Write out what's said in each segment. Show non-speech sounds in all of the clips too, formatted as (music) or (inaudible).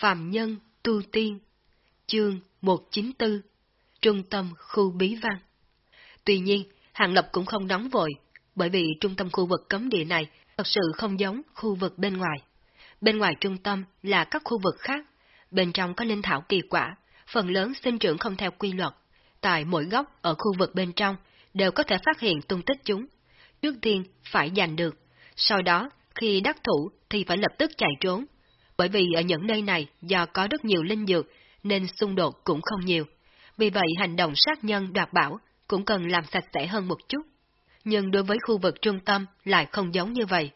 Phạm Nhân Tu Tiên Chương 194 Trung tâm khu bí văn Tuy nhiên, Hàng Lập cũng không nóng vội, bởi vì trung tâm khu vực cấm địa này thật sự không giống khu vực bên ngoài. Bên ngoài trung tâm là các khu vực khác, bên trong có linh thảo kỳ quả, phần lớn sinh trưởng không theo quy luật. Tại mỗi góc ở khu vực bên trong đều có thể phát hiện tung tích chúng. Trước tiên phải giành được, sau đó khi đắc thủ thì phải lập tức chạy trốn. Bởi vì ở những nơi này do có rất nhiều linh dược nên xung đột cũng không nhiều. Vì vậy hành động sát nhân đoạt bảo cũng cần làm sạch sẽ hơn một chút. Nhưng đối với khu vực trung tâm lại không giống như vậy.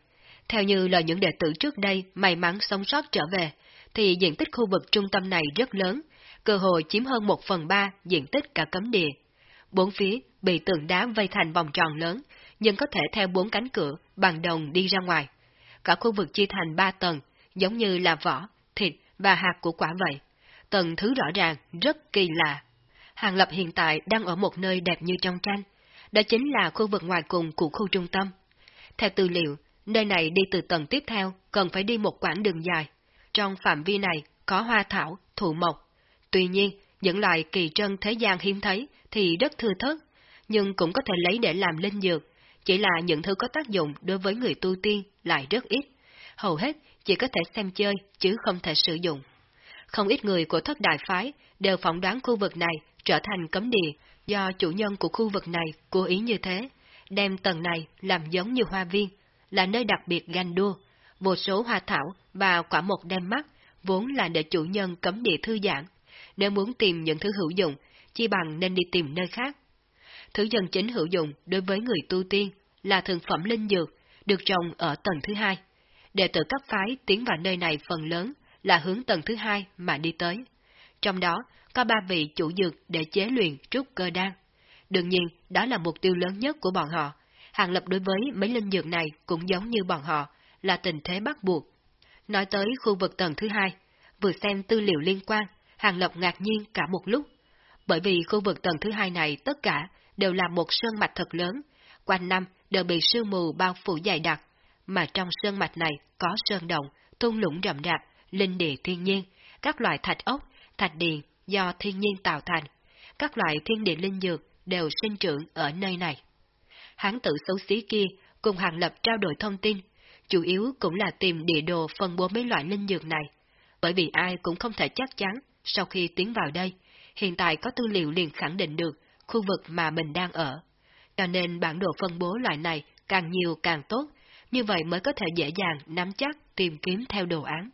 Theo như lời những đệ tử trước đây may mắn sống sót trở về, thì diện tích khu vực trung tâm này rất lớn, cơ hội chiếm hơn một phần ba diện tích cả cấm địa. Bốn phía bị tượng đá vây thành vòng tròn lớn, nhưng có thể theo bốn cánh cửa bằng đồng đi ra ngoài. Cả khu vực chia thành ba tầng, giống như là vỏ, thịt và hạt của quả vậy. Tầng thứ rõ ràng, rất kỳ lạ. Hàng Lập hiện tại đang ở một nơi đẹp như trong tranh, đó chính là khu vực ngoài cùng của khu trung tâm. Theo tư liệu, nơi này đi từ tầng tiếp theo cần phải đi một quãng đường dài. Trong phạm vi này có hoa thảo, thụ mộc. Tuy nhiên, những loại kỳ trân thế gian hiếm thấy thì rất thưa thớt, nhưng cũng có thể lấy để làm linh dược, chỉ là những thứ có tác dụng đối với người tu tiên lại rất ít. Hầu hết chỉ có thể xem chơi chứ không thể sử dụng. Không ít người của thất đại phái đều phỏng đoán khu vực này trở thành cấm địa do chủ nhân của khu vực này cố ý như thế, đem tầng này làm giống như hoa viên, là nơi đặc biệt ganh đua, vô số hoa thảo và quả mộc đem mắt vốn là để chủ nhân cấm địa thư giãn. Nếu muốn tìm những thứ hữu dụng, chi bằng nên đi tìm nơi khác. Thứ dân chính hữu dụng đối với người tu tiên là thường phẩm linh dược, được trồng ở tầng thứ hai. Đệ tử các phái tiến vào nơi này phần lớn là hướng tầng thứ hai mà đi tới. Trong đó có ba vị chủ dược để chế luyện trúc cơ đan. Đương nhiên, đó là mục tiêu lớn nhất của bọn họ. Hàng lập đối với mấy linh dược này cũng giống như bọn họ, là tình thế bắt buộc. Nói tới khu vực tầng thứ hai, vừa xem tư liệu liên quan, Hàng Lập ngạc nhiên cả một lúc. Bởi vì khu vực tầng thứ hai này tất cả đều là một sơn mạch thật lớn, quanh năm đều bị sương mù bao phủ dày đặc, mà trong sơn mạch này có sơn động, thung lũng rậm rạp, linh địa thiên nhiên, các loại thạch ốc, thạch điền do thiên nhiên tạo thành, các loại thiên địa linh dược đều sinh trưởng ở nơi này. Hán tử xấu xí kia cùng Hàng Lập trao đổi thông tin, chủ yếu cũng là tìm địa đồ phân bố mấy loại linh dược này, bởi vì ai cũng không thể chắc chắn sau khi tiến vào đây, hiện tại có tư liệu liền khẳng định được khu vực mà mình đang ở. Cho nên bản đồ phân bố loại này càng nhiều càng tốt, như vậy mới có thể dễ dàng nắm chắc tìm kiếm theo đồ án.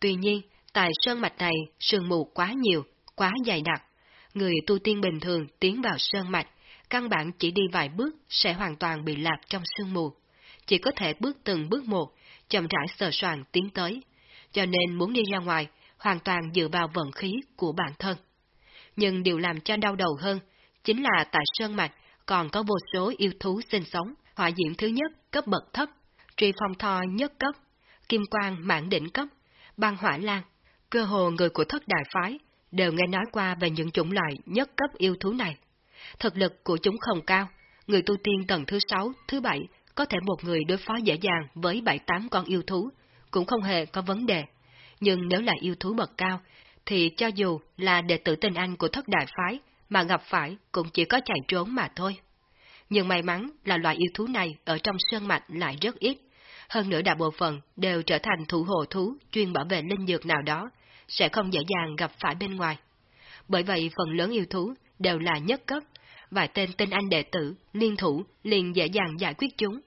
Tuy nhiên, tại sơn mạch này sương mù quá nhiều, quá dày đặc. Người tu tiên bình thường tiến vào sơn mạch, căn bản chỉ đi vài bước sẽ hoàn toàn bị lạc trong sương mù. Chỉ có thể bước từng bước một, chậm rãi sờ soạn tiến tới. Cho nên muốn đi ra ngoài, hoàn toàn dựa vào vận khí của bản thân. Nhưng điều làm cho đau đầu hơn, chính là tại sơn mạch còn có vô số yêu thú sinh sống, hỏa diễm thứ nhất cấp bậc thấp, truy phong thò nhất cấp, kim quang mãn đỉnh cấp, băng hỏa lan. Cơ hồ người của thất đại phái đều nghe nói qua về những chủng loại nhất cấp yêu thú này. Thực lực của chúng không cao, người tu tiên tầng thứ sáu, thứ bảy có thể một người đối phó dễ dàng với bảy tám con yêu thú, cũng không hề có vấn đề. Nhưng nếu là yêu thú bậc cao, thì cho dù là đệ tử tinh anh của thất đại phái, mà gặp phải cũng chỉ có chạy trốn mà thôi. Nhưng may mắn là loại yêu thú này ở trong sơn mạch lại rất ít, hơn nữa đại bộ phận đều trở thành thủ hộ thú chuyên bảo vệ linh dược nào đó, sẽ không dễ dàng gặp phải bên ngoài. Bởi vậy phần lớn yêu thú đều là nhất cấp, và tên tinh anh đệ tử, liên thủ liền dễ dàng giải quyết chúng.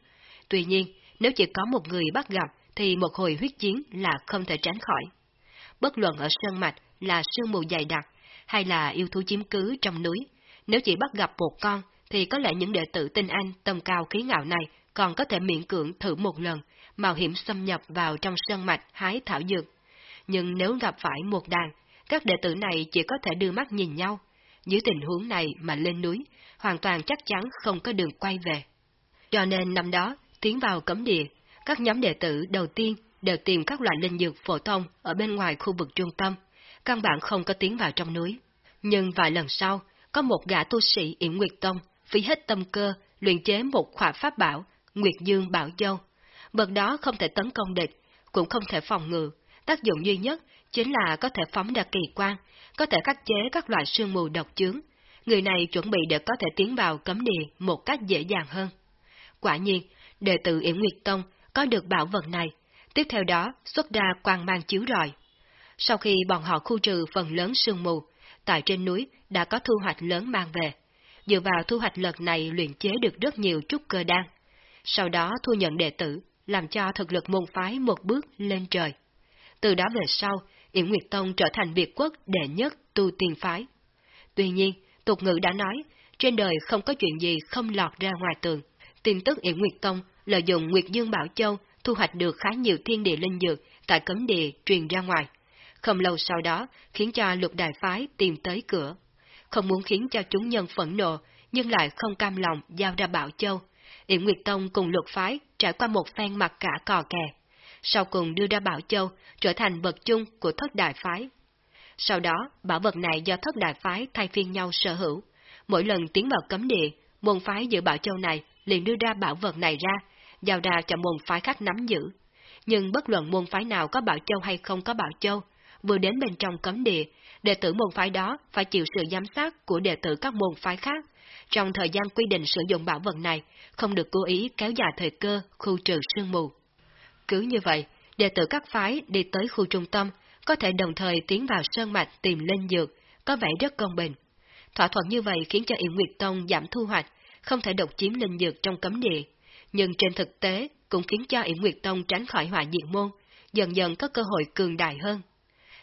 Tuy nhiên, nếu chỉ có một người bắt gặp thì một hồi huyết chiến là không thể tránh khỏi. Bất luận ở sơn mạch là sương mù dày đặc, hay là yêu thú chiếm cứ trong núi, nếu chỉ bắt gặp một con, thì có lẽ những đệ tử tinh anh tầm cao khí ngạo này còn có thể miễn cưỡng thử một lần, mạo hiểm xâm nhập vào trong sân mạch hái thảo dược. Nhưng nếu gặp phải một đàn, các đệ tử này chỉ có thể đưa mắt nhìn nhau. Dưới tình huống này mà lên núi, hoàn toàn chắc chắn không có đường quay về. Cho nên năm đó, tiến vào cấm địa, các nhóm đệ tử đầu tiên đều tìm các loại linh dược phổ thông ở bên ngoài khu vực trung tâm, căn bản không có tiến vào trong núi. Nhưng vài lần sau, có một gã tu sĩ Yểm Nguyệt Tông phí hết tâm cơ luyện chế một khỏa pháp bảo, Nguyệt Dương Bảo Châu. Bậc đó không thể tấn công địch, cũng không thể phòng ngự, tác dụng duy nhất chính là có thể phóng ra kỳ quan, có thể khắc chế các loại sương mù độc chướng. Người này chuẩn bị để có thể tiến vào cấm địa một cách dễ dàng hơn. Quả nhiên, đệ tử Yển Nguyệt Tông có được bảo vật này, tiếp theo đó xuất ra quang mang chiếu rọi. Sau khi bọn họ khu trừ phần lớn sương mù, tại trên núi đã có thu hoạch lớn mang về. Dựa vào thu hoạch lần này luyện chế được rất nhiều trúc cơ đan. Sau đó thu nhận đệ tử, làm cho thực lực môn phái một bước lên trời. Từ đó về sau, Yển Nguyệt Tông trở thành Việt quốc đệ nhất tu tiên phái. Tuy nhiên, tục ngữ đã nói, trên đời không có chuyện gì không lọt ra ngoài tường. Tin tức Yển Nguyệt Tông lợi dụng Nguyệt Dương Bảo Châu thu hoạch được khá nhiều thiên địa linh dược tại cấm địa truyền ra ngoài. Không lâu sau đó, khiến cho lục đại phái tìm tới cửa. Không muốn khiến cho chúng nhân phẫn nộ, nhưng lại không cam lòng giao ra Bảo Châu. Yển Nguyệt Tông cùng lục phái trải qua một phen mặt cả cò kè. Sau cùng đưa ra Bảo Châu trở thành vật chung của thất đại phái. Sau đó, bảo vật này do thất đại phái thay phiên nhau sở hữu. Mỗi lần tiến vào cấm địa, môn phái giữ Bảo Châu này liền đưa ra bảo vật này ra, giao ra cho môn phái khác nắm giữ. Nhưng bất luận môn phái nào có Bảo Châu hay không có Bảo Châu, vừa đến bên trong cấm địa, đệ tử môn phái đó phải chịu sự giám sát của đệ tử các môn phái khác. Trong thời gian quy định sử dụng bảo vật này, không được cố ý kéo dài thời cơ khu trừ sương mù. Cứ như vậy, đệ tử các phái đi tới khu trung tâm, có thể đồng thời tiến vào sơn mạch tìm linh dược, có vẻ rất công bình. Thỏa thuận như vậy khiến cho Yển Nguyệt Tông giảm thu hoạch, không thể độc chiếm linh dược trong cấm địa, nhưng trên thực tế cũng khiến cho Yển Nguyệt Tông tránh khỏi họa diệt môn, dần dần có cơ hội cường đại hơn.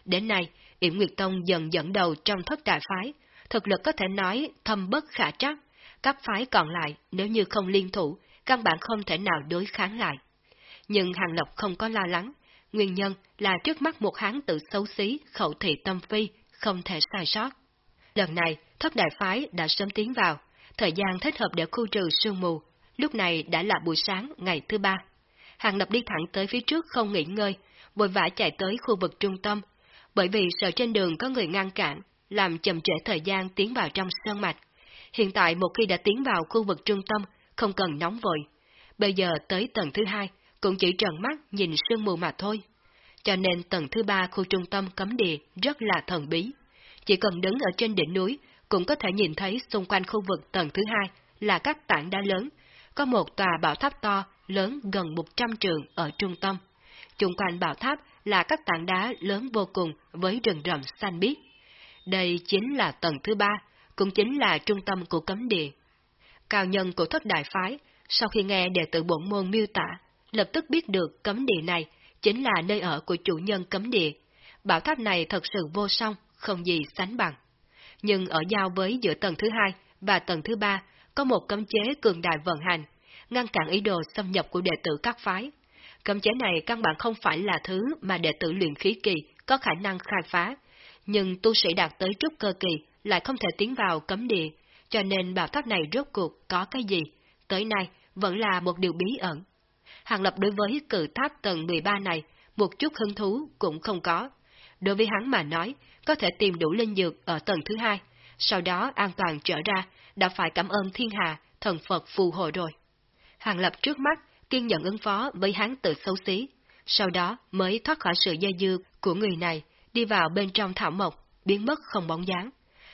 Đến nay, Yểm Nguyệt Tông dần dẫn đầu trong thất đại phái, thực lực có thể nói thâm bất khả trắc. Các phái còn lại, nếu như không liên thủ, căn bản không thể nào đối kháng lại. Nhưng Hàng Lộc không có lo lắng, nguyên nhân là trước mắt một hán tự xấu xí, khẩu thị tâm phi, không thể sai sót. Lần này, thất đại phái đã sớm tiến vào, thời gian thích hợp để khu trừ sương mù, lúc này đã là buổi sáng ngày thứ ba. Hàng Lập đi thẳng tới phía trước không nghỉ ngơi, vội vã chạy tới khu vực trung tâm bởi vì sợ trên đường có người ngăn cản, làm chậm trễ thời gian tiến vào trong sơn mạch. Hiện tại một khi đã tiến vào khu vực trung tâm, không cần nóng vội. Bây giờ tới tầng thứ hai, cũng chỉ trần mắt nhìn sương mù mà thôi. Cho nên tầng thứ ba khu trung tâm cấm địa rất là thần bí. Chỉ cần đứng ở trên đỉnh núi, cũng có thể nhìn thấy xung quanh khu vực tầng thứ hai là các tảng đá lớn, có một tòa bảo tháp to lớn gần 100 trường ở trung tâm. Trung quanh bảo tháp là các tảng đá lớn vô cùng với rừng rậm xanh biếc. Đây chính là tầng thứ ba, cũng chính là trung tâm của cấm địa. Cao nhân của thất đại phái, sau khi nghe đệ tử bổn môn miêu tả, lập tức biết được cấm địa này chính là nơi ở của chủ nhân cấm địa. Bảo tháp này thật sự vô song, không gì sánh bằng. Nhưng ở giao với giữa tầng thứ hai và tầng thứ ba có một cấm chế cường đại vận hành, ngăn cản ý đồ xâm nhập của đệ tử các phái, Cấm chế này căn bản không phải là thứ mà đệ tử luyện khí kỳ có khả năng khai phá, nhưng tu sĩ đạt tới trúc cơ kỳ lại không thể tiến vào cấm địa, cho nên bảo tháp này rốt cuộc có cái gì, tới nay vẫn là một điều bí ẩn. Hàng Lập đối với cự tháp tầng 13 này, một chút hứng thú cũng không có. Đối với hắn mà nói, có thể tìm đủ linh dược ở tầng thứ hai, sau đó an toàn trở ra, đã phải cảm ơn thiên hà, thần Phật phù hộ rồi. Hàng Lập trước mắt kiên nhẫn ứng phó với hắn tự xấu xí, sau đó mới thoát khỏi sự dây dưa của người này, đi vào bên trong thảo mộc, biến mất không bóng dáng.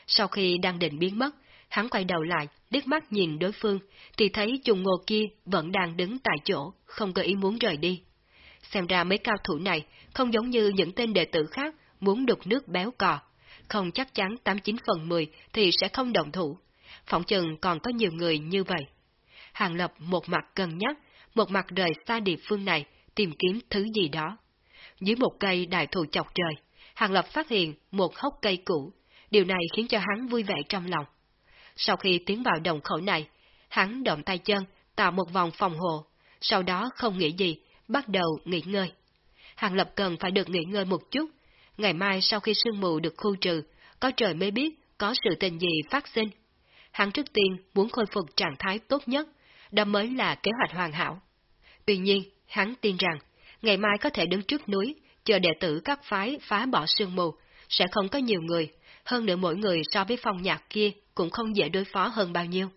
Sau khi đang định biến mất, hắn quay đầu lại, liếc mắt nhìn đối phương, thì thấy trùng ngô kia vẫn đang đứng tại chỗ, không có ý muốn rời đi. Xem ra mấy cao thủ này không giống như những tên đệ tử khác muốn đục nước béo cò, không chắc chắn 89 phần 10 thì sẽ không đồng thủ. Phỏng chừng còn có nhiều người như vậy. Hàng Lập một mặt cân nhắc, một mặt rời xa địa phương này, tìm kiếm thứ gì đó. Dưới một cây đại thụ chọc trời, Hàng Lập phát hiện một hốc cây cũ, điều này khiến cho hắn vui vẻ trong lòng. Sau khi tiến vào đồng khẩu này, hắn động tay chân, tạo một vòng phòng hộ, sau đó không nghĩ gì, bắt đầu nghỉ ngơi. Hàng Lập cần phải được nghỉ ngơi một chút, ngày mai sau khi sương mù được khu trừ, có trời mới biết có sự tình gì phát sinh. Hắn trước tiên muốn khôi phục trạng thái tốt nhất, đó mới là kế hoạch hoàn hảo. Tuy nhiên, hắn tin rằng, ngày mai có thể đứng trước núi, chờ đệ tử các phái phá bỏ sương mù, sẽ không có nhiều người, hơn nữa mỗi người so với phong nhạc kia cũng không dễ đối phó hơn bao nhiêu.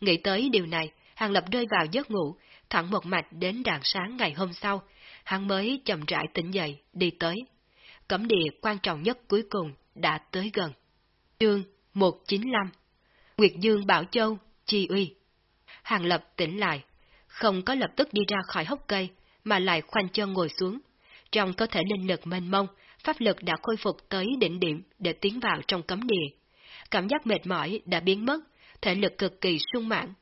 Nghĩ tới điều này, Hàng Lập rơi vào giấc ngủ, thẳng một mạch đến rạng sáng ngày hôm sau, hắn mới chậm rãi tỉnh dậy, đi tới. Cấm địa quan trọng nhất cuối cùng đã tới gần. Chương 195 Nguyệt Dương Bảo Châu, Chi Uy Hàng Lập tỉnh lại, không có lập tức đi ra khỏi hốc cây, mà lại khoanh chân ngồi xuống. Trong cơ thể linh lực mênh mông, pháp lực đã khôi phục tới đỉnh điểm để tiến vào trong cấm địa. Cảm giác mệt mỏi đã biến mất, thể lực cực kỳ sung mãn.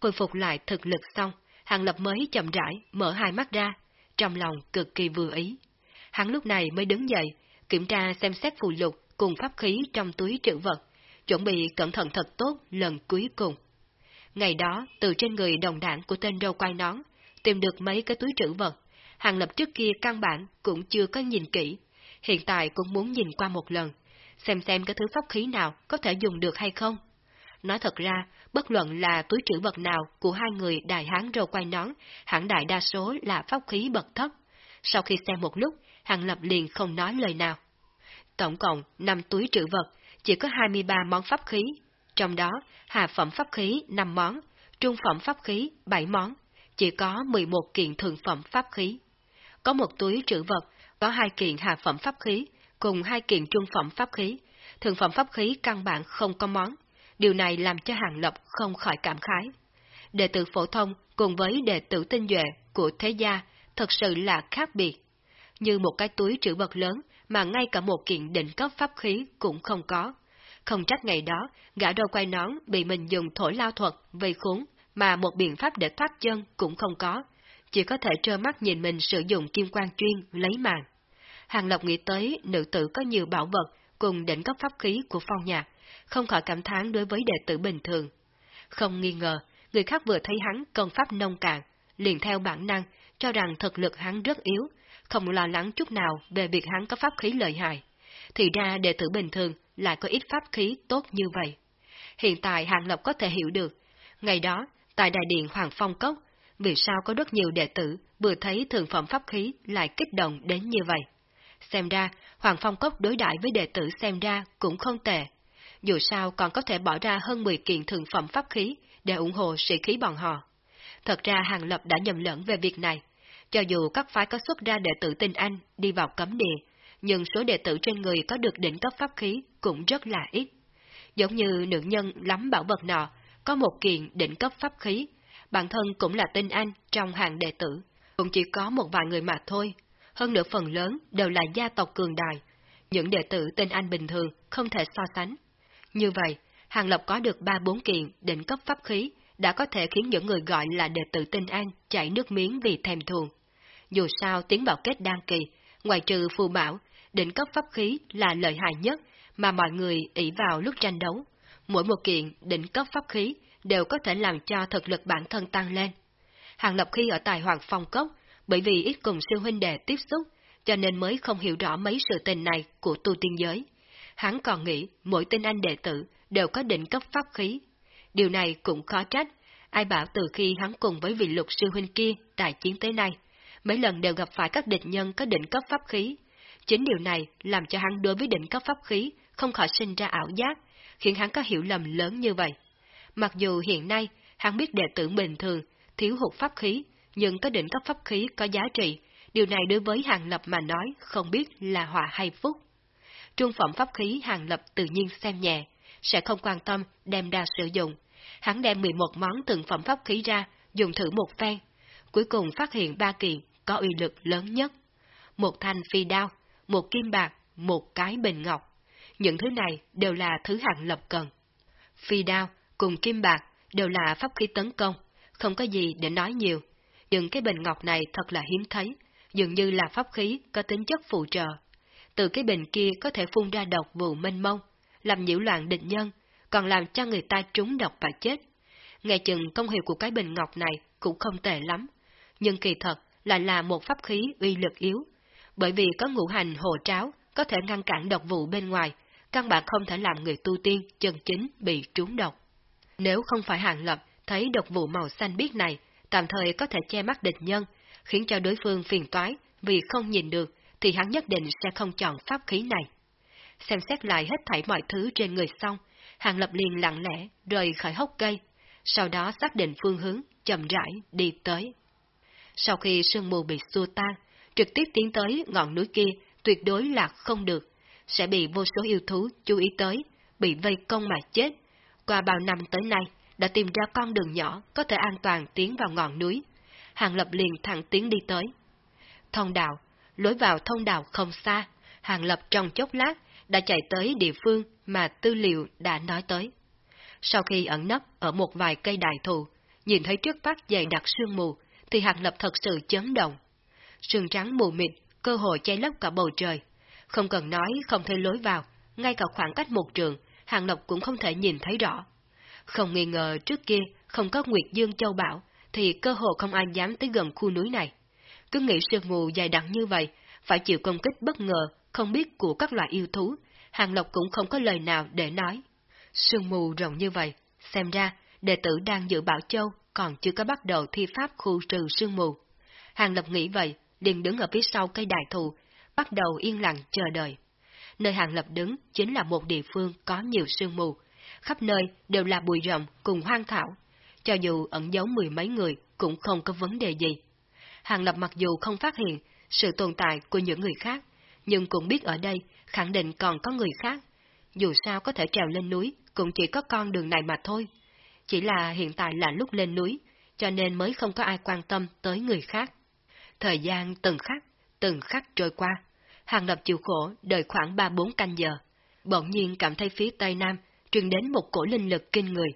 Khôi phục lại thực lực xong, Hàng Lập mới chậm rãi mở hai mắt ra, trong lòng cực kỳ vừa ý. Hắn lúc này mới đứng dậy, kiểm tra xem xét phù lục cùng pháp khí trong túi trữ vật, chuẩn bị cẩn thận thật tốt lần cuối cùng. Ngày đó, từ trên người đồng đảng của tên râu quai nón, tìm được mấy cái túi trữ vật, Hàng Lập trước kia căn bản cũng chưa có nhìn kỹ, hiện tại cũng muốn nhìn qua một lần, xem xem cái thứ pháp khí nào có thể dùng được hay không. Nói thật ra, bất luận là túi trữ vật nào của hai người đại hán râu quai nón, hẳn đại đa số là pháp khí bậc thấp. Sau khi xem một lúc, Hàng Lập liền không nói lời nào. Tổng cộng 5 túi trữ vật, chỉ có 23 món pháp khí, trong đó hạ phẩm pháp khí 5 món, trung phẩm pháp khí 7 món, chỉ có 11 kiện thượng phẩm pháp khí. Có một túi trữ vật, có hai kiện hạ phẩm pháp khí, cùng hai kiện trung phẩm pháp khí, thượng phẩm pháp khí căn bản không có món. Điều này làm cho Hàng Lập không khỏi cảm khái. Đệ tử phổ thông cùng với đệ tử tinh duệ của thế gia thật sự là khác biệt. Như một cái túi trữ vật lớn mà ngay cả một kiện đỉnh cấp pháp khí cũng không có. Không trách ngày đó, gã đôi quay nón bị mình dùng thổi lao thuật, vây khốn, mà một biện pháp để thoát chân cũng không có. Chỉ có thể trơ mắt nhìn mình sử dụng kim quan chuyên lấy mạng. Hàng Lộc nghĩ tới nữ tử có nhiều bảo vật cùng đỉnh cấp pháp khí của phong nhạc, không khỏi cảm thán đối với đệ tử bình thường. Không nghi ngờ, người khác vừa thấy hắn công pháp nông cạn, liền theo bản năng, cho rằng thực lực hắn rất yếu, không lo lắng chút nào về việc hắn có pháp khí lợi hại. Thì ra đệ tử bình thường lại có ít pháp khí tốt như vậy. Hiện tại Hàng lập có thể hiểu được, ngày đó, tại đại điện Hoàng Phong Cốc, vì sao có rất nhiều đệ tử vừa thấy thường phẩm pháp khí lại kích động đến như vậy. Xem ra, Hoàng Phong Cốc đối đãi với đệ tử xem ra cũng không tệ. Dù sao còn có thể bỏ ra hơn 10 kiện thường phẩm pháp khí để ủng hộ sĩ khí bọn họ. Thật ra Hàng Lập đã nhầm lẫn về việc này. Cho dù các phái có xuất ra đệ tử tinh Anh đi vào cấm địa, nhưng số đệ tử trên người có được đỉnh cấp pháp khí cũng rất là ít. Giống như nữ nhân lắm bảo vật nọ, có một kiện đỉnh cấp pháp khí, bản thân cũng là tinh Anh trong hàng đệ tử, cũng chỉ có một vài người mà thôi, hơn nữa phần lớn đều là gia tộc cường đại. Những đệ tử tinh Anh bình thường không thể so sánh. Như vậy, Hàng Lập có được ba bốn kiện đỉnh cấp pháp khí đã có thể khiến những người gọi là đệ tử tinh An chảy nước miếng vì thèm thuồng. Dù sao tiến bảo kết đan kỳ, ngoài trừ phù bảo, đỉnh cấp pháp khí là lợi hại nhất mà mọi người ỷ vào lúc tranh đấu. Mỗi một kiện đỉnh cấp pháp khí đều có thể làm cho thực lực bản thân tăng lên. Hàng Lập khi ở tài Hoàng Phong Cốc, bởi vì ít cùng sư huynh đệ tiếp xúc, cho nên mới không hiểu rõ mấy sự tình này của tu tiên giới. Hắn còn nghĩ mỗi tên anh đệ tử đều có đỉnh cấp pháp khí. Điều này cũng khó trách, ai bảo từ khi hắn cùng với vị lục sư huynh kia đại chiến tới nay, mấy lần đều gặp phải các địch nhân có đỉnh cấp pháp khí. Chính điều này làm cho hắn đối với đỉnh cấp pháp khí không khỏi sinh ra ảo giác, khiến hắn có hiểu lầm lớn như vậy. Mặc dù hiện nay hắn biết đệ tử bình thường thiếu hụt pháp khí, nhưng có đỉnh cấp pháp khí có giá trị, điều này đối với Hàng Lập mà nói không biết là họa hay phúc. Trung phẩm pháp khí Hàng Lập tự nhiên xem nhẹ, sẽ không quan tâm đem ra sử dụng. Hắn đem 11 món từng phẩm pháp khí ra, dùng thử một phen. Cuối cùng phát hiện ba kiện có uy lực lớn nhất. Một thanh phi đao, một kim bạc, một cái bình ngọc. Những thứ này đều là thứ hạng Lập cần. Phi đao cùng kim bạc đều là pháp khí tấn công, không có gì để nói nhiều. Nhưng cái bình ngọc này thật là hiếm thấy, dường như là pháp khí có tính chất phụ trợ. Từ cái bình kia có thể phun ra độc vụ mênh mông, làm nhiễu loạn định nhân, còn làm cho người ta trúng độc và chết. Nghe chừng công hiệu của cái bình ngọc này cũng không tệ lắm, nhưng kỳ thật lại là một pháp khí uy lực yếu, bởi vì có ngũ hành hồ tráo có thể ngăn cản độc vụ bên ngoài, căn bản không thể làm người tu tiên chân chính bị trúng độc. Nếu không phải hàng lập thấy độc vụ màu xanh biếc này, tạm thời có thể che mắt địch nhân, khiến cho đối phương phiền toái vì không nhìn được, thì hắn nhất định sẽ không chọn pháp khí này. Xem xét lại hết thảy mọi thứ trên người xong, hàng lập liền lặng lẽ rời khỏi hốc cây, sau đó xác định phương hướng, chậm rãi đi tới. Sau khi sương mù bị xua tan, trực tiếp tiến tới ngọn núi kia tuyệt đối là không được, sẽ bị vô số yêu thú chú ý tới, bị vây công mà chết. Qua bao năm tới nay, đã tìm ra con đường nhỏ có thể an toàn tiến vào ngọn núi. Hàng Lập liền thẳng tiến đi tới. Thông đạo, lối vào thông đạo không xa, Hàng Lập trong chốc lát đã chạy tới địa phương mà tư liệu đã nói tới. Sau khi ẩn nấp ở một vài cây đại thụ, nhìn thấy trước mắt dày đặc sương mù, thì Hàng Lập thật sự chấn động. Sương trắng mù mịt, cơ hội che lấp cả bầu trời. Không cần nói không thấy lối vào, ngay cả khoảng cách một trường, Hàng lộc cũng không thể nhìn thấy rõ. Không nghi ngờ trước kia không có Nguyệt Dương Châu Bảo, thì cơ hội không ai dám tới gần khu núi này. Cứ nghĩ sương mù dài đặc như vậy, phải chịu công kích bất ngờ, không biết của các loại yêu thú, Hàng Lộc cũng không có lời nào để nói. Sương mù rộng như vậy, xem ra đệ tử đang giữ Bảo Châu còn chưa có bắt đầu thi pháp khu trừ sương mù. Hàng Lập nghĩ vậy, liền đứng ở phía sau cây đại thụ, bắt đầu yên lặng chờ đợi. Nơi Hàng Lập đứng chính là một địa phương có nhiều sương mù, khắp nơi đều là bụi rậm cùng hoang thảo, cho dù ẩn giấu mười mấy người cũng không có vấn đề gì. Hàng Lập mặc dù không phát hiện sự tồn tại của những người khác, nhưng cũng biết ở đây khẳng định còn có người khác. Dù sao có thể trèo lên núi, cũng chỉ có con đường này mà thôi. Chỉ là hiện tại là lúc lên núi, cho nên mới không có ai quan tâm tới người khác. Thời gian từng khắc, từng khắc trôi qua. Hàng lập chịu khổ, đợi khoảng 3-4 canh giờ. Bỗng nhiên cảm thấy phía tây nam truyền đến một cổ linh lực kinh người.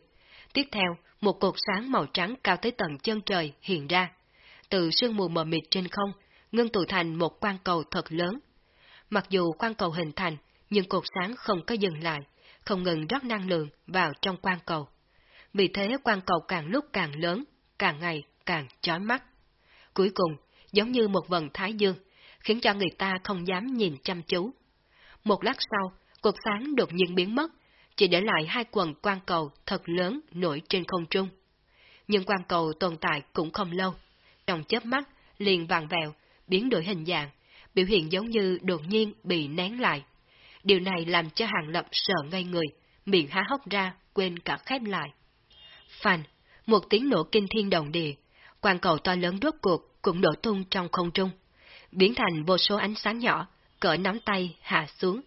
Tiếp theo, một cột sáng màu trắng cao tới tận chân trời hiện ra. Từ sương mù mờ mịt trên không, ngưng tụ thành một quan cầu thật lớn. Mặc dù quan cầu hình thành, nhưng cột sáng không có dừng lại, không ngừng rót năng lượng vào trong quan cầu. Vì thế quan cầu càng lúc càng lớn, càng ngày càng chói mắt. Cuối cùng, giống như một vần thái dương, khiến cho người ta không dám nhìn chăm chú. Một lát sau, cột sáng đột nhiên biến mất, chỉ để lại hai quần quan cầu thật lớn nổi trên không trung. Nhưng quan cầu tồn tại cũng không lâu. Trong chớp mắt, liền vàng vẹo, biến đổi hình dạng, biểu hiện giống như đột nhiên bị nén lại. Điều này làm cho Hàng Lập sợ ngây người, miệng há hốc ra, quên cả khép lại. Phanh, một tiếng nổ kinh thiên động địa, quan cầu to lớn rốt cuộc cũng đổ tung trong không trung, biến thành vô số ánh sáng nhỏ, cỡ nắm tay hạ xuống,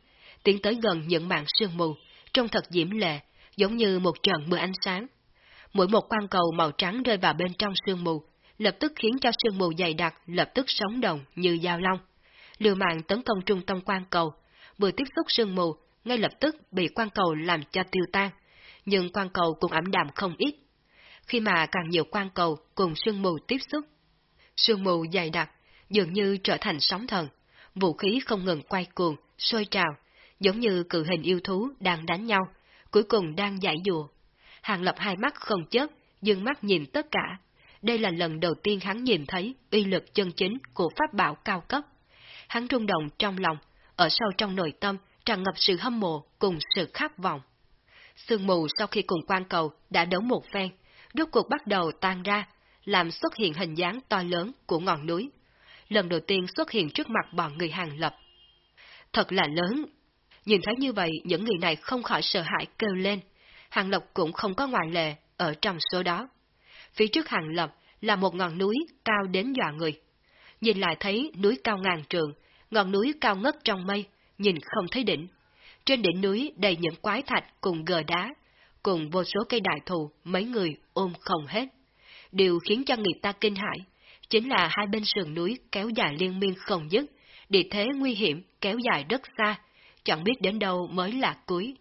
tiến tới gần những mảng sương mù, trông thật diễm lệ, giống như một trận mưa ánh sáng. Mỗi một quan cầu màu trắng rơi vào bên trong sương mù, lập tức khiến cho sương mù dày đặc lập tức sống động như dao long. Liều mạng tấn công trung tâm quan cầu, vừa tiếp xúc sương mù, ngay lập tức bị quan cầu làm cho tiêu tan, nhưng quan cầu cũng ẩm đạm không ít. Khi mà càng nhiều quan cầu cùng sương mù tiếp xúc, sương mù dày đặc dường như trở thành sóng thần, vũ khí không ngừng quay cuồng, sôi trào, giống như cự hình yêu thú đang đánh nhau, cuối cùng đang giải dùa. Hàng lập hai mắt không chớp, dương mắt nhìn tất cả. Đây là lần đầu tiên hắn nhìn thấy uy lực chân chính của pháp bảo cao cấp. Hắn rung động trong lòng, ở sâu trong nội tâm tràn ngập sự hâm mộ cùng sự khát vọng. Sương mù sau khi cùng quan cầu đã đấu một phen, rốt cuộc bắt đầu tan ra, làm xuất hiện hình dáng to lớn của ngọn núi. Lần đầu tiên xuất hiện trước mặt bọn người hàng lập. Thật là lớn, Nhìn thấy như vậy, những người này không khỏi sợ hãi kêu lên. Hàng Lập cũng không có ngoại lệ ở trong số đó. Phía trước Hàng Lập là một ngọn núi cao đến dọa người. Nhìn lại thấy núi cao ngàn trường, ngọn núi cao ngất trong mây, nhìn không thấy đỉnh. Trên đỉnh núi đầy những quái thạch cùng gờ đá, cùng vô số cây đại thụ, mấy người ôm không hết. Điều khiến cho người ta kinh hãi, chính là hai bên sườn núi kéo dài liên miên không dứt, địa thế nguy hiểm kéo dài rất xa, chẳng biết đến đâu mới là cuối.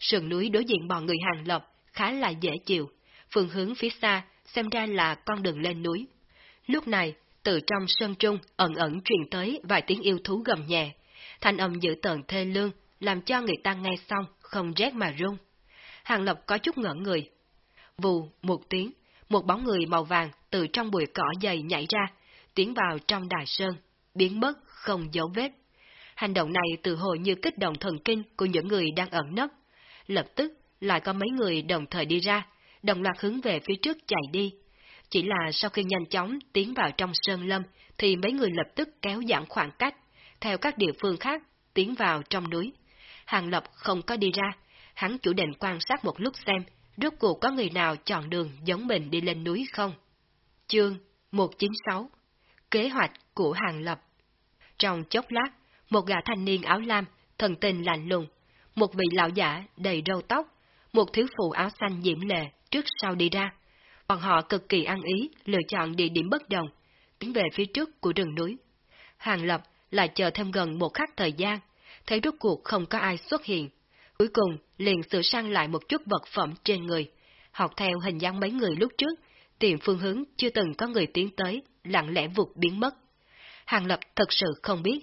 Sườn núi đối diện bọn người hàng lập khá là dễ chịu, phương hướng phía xa xem ra là con đường lên núi. Lúc này, từ trong sơn trung ẩn ẩn truyền tới vài tiếng yêu thú gầm nhẹ, thanh âm dữ tợn thê lương, làm cho người ta nghe xong không rét mà run. Hàng Lập có chút ngỡ người. Vù, một tiếng, một bóng người màu vàng từ trong bụi cỏ dày nhảy ra, tiến vào trong đài sơn, biến mất không dấu vết. Hành động này tự hồi như kích động thần kinh của những người đang ẩn nấp. Lập tức, lại có mấy người đồng thời đi ra, đồng loạt hướng về phía trước chạy đi. Chỉ là sau khi nhanh chóng tiến vào trong sơn lâm, thì mấy người lập tức kéo giãn khoảng cách, theo các địa phương khác, tiến vào trong núi. Hàng Lập không có đi ra, hắn chủ định quan sát một lúc xem, rốt cuộc có người nào chọn đường giống mình đi lên núi không. Chương 196 Kế hoạch của Hàng Lập Trong chốc lát, một gã thanh niên áo lam, thần tình lạnh lùng, một vị lão giả đầy râu tóc, một thiếu phụ áo xanh diễm lệ trước sau đi ra. Bọn họ cực kỳ ăn ý, lựa chọn địa điểm bất đồng, tiến về phía trước của rừng núi. Hàng Lập lại chờ thêm gần một khắc thời gian, thấy rốt cuộc không có ai xuất hiện. Cuối cùng liền sửa sang lại một chút vật phẩm trên người, học theo hình dáng mấy người lúc trước, tìm phương hướng chưa từng có người tiến tới, lặng lẽ vụt biến mất. Hàng Lập thật sự không biết,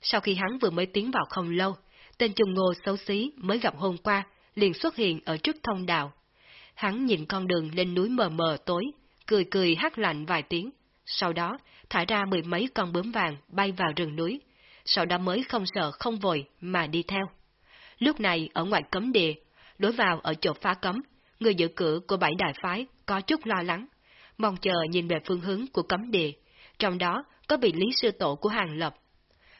sau khi hắn vừa mới tiến vào không lâu, tên trùng ngô xấu xí mới gặp hôm qua, liền xuất hiện ở trước thông đạo. Hắn nhìn con đường lên núi mờ mờ tối, cười cười hát lạnh vài tiếng, sau đó thả ra mười mấy con bướm vàng bay vào rừng núi, sau đó mới không sợ không vội mà đi theo. Lúc này ở ngoài cấm địa, đối vào ở chỗ phá cấm, người giữ cửa của bảy đại phái có chút lo lắng, mong chờ nhìn về phương hướng của cấm địa, trong đó có vị lý sư tổ của Hàng Lập.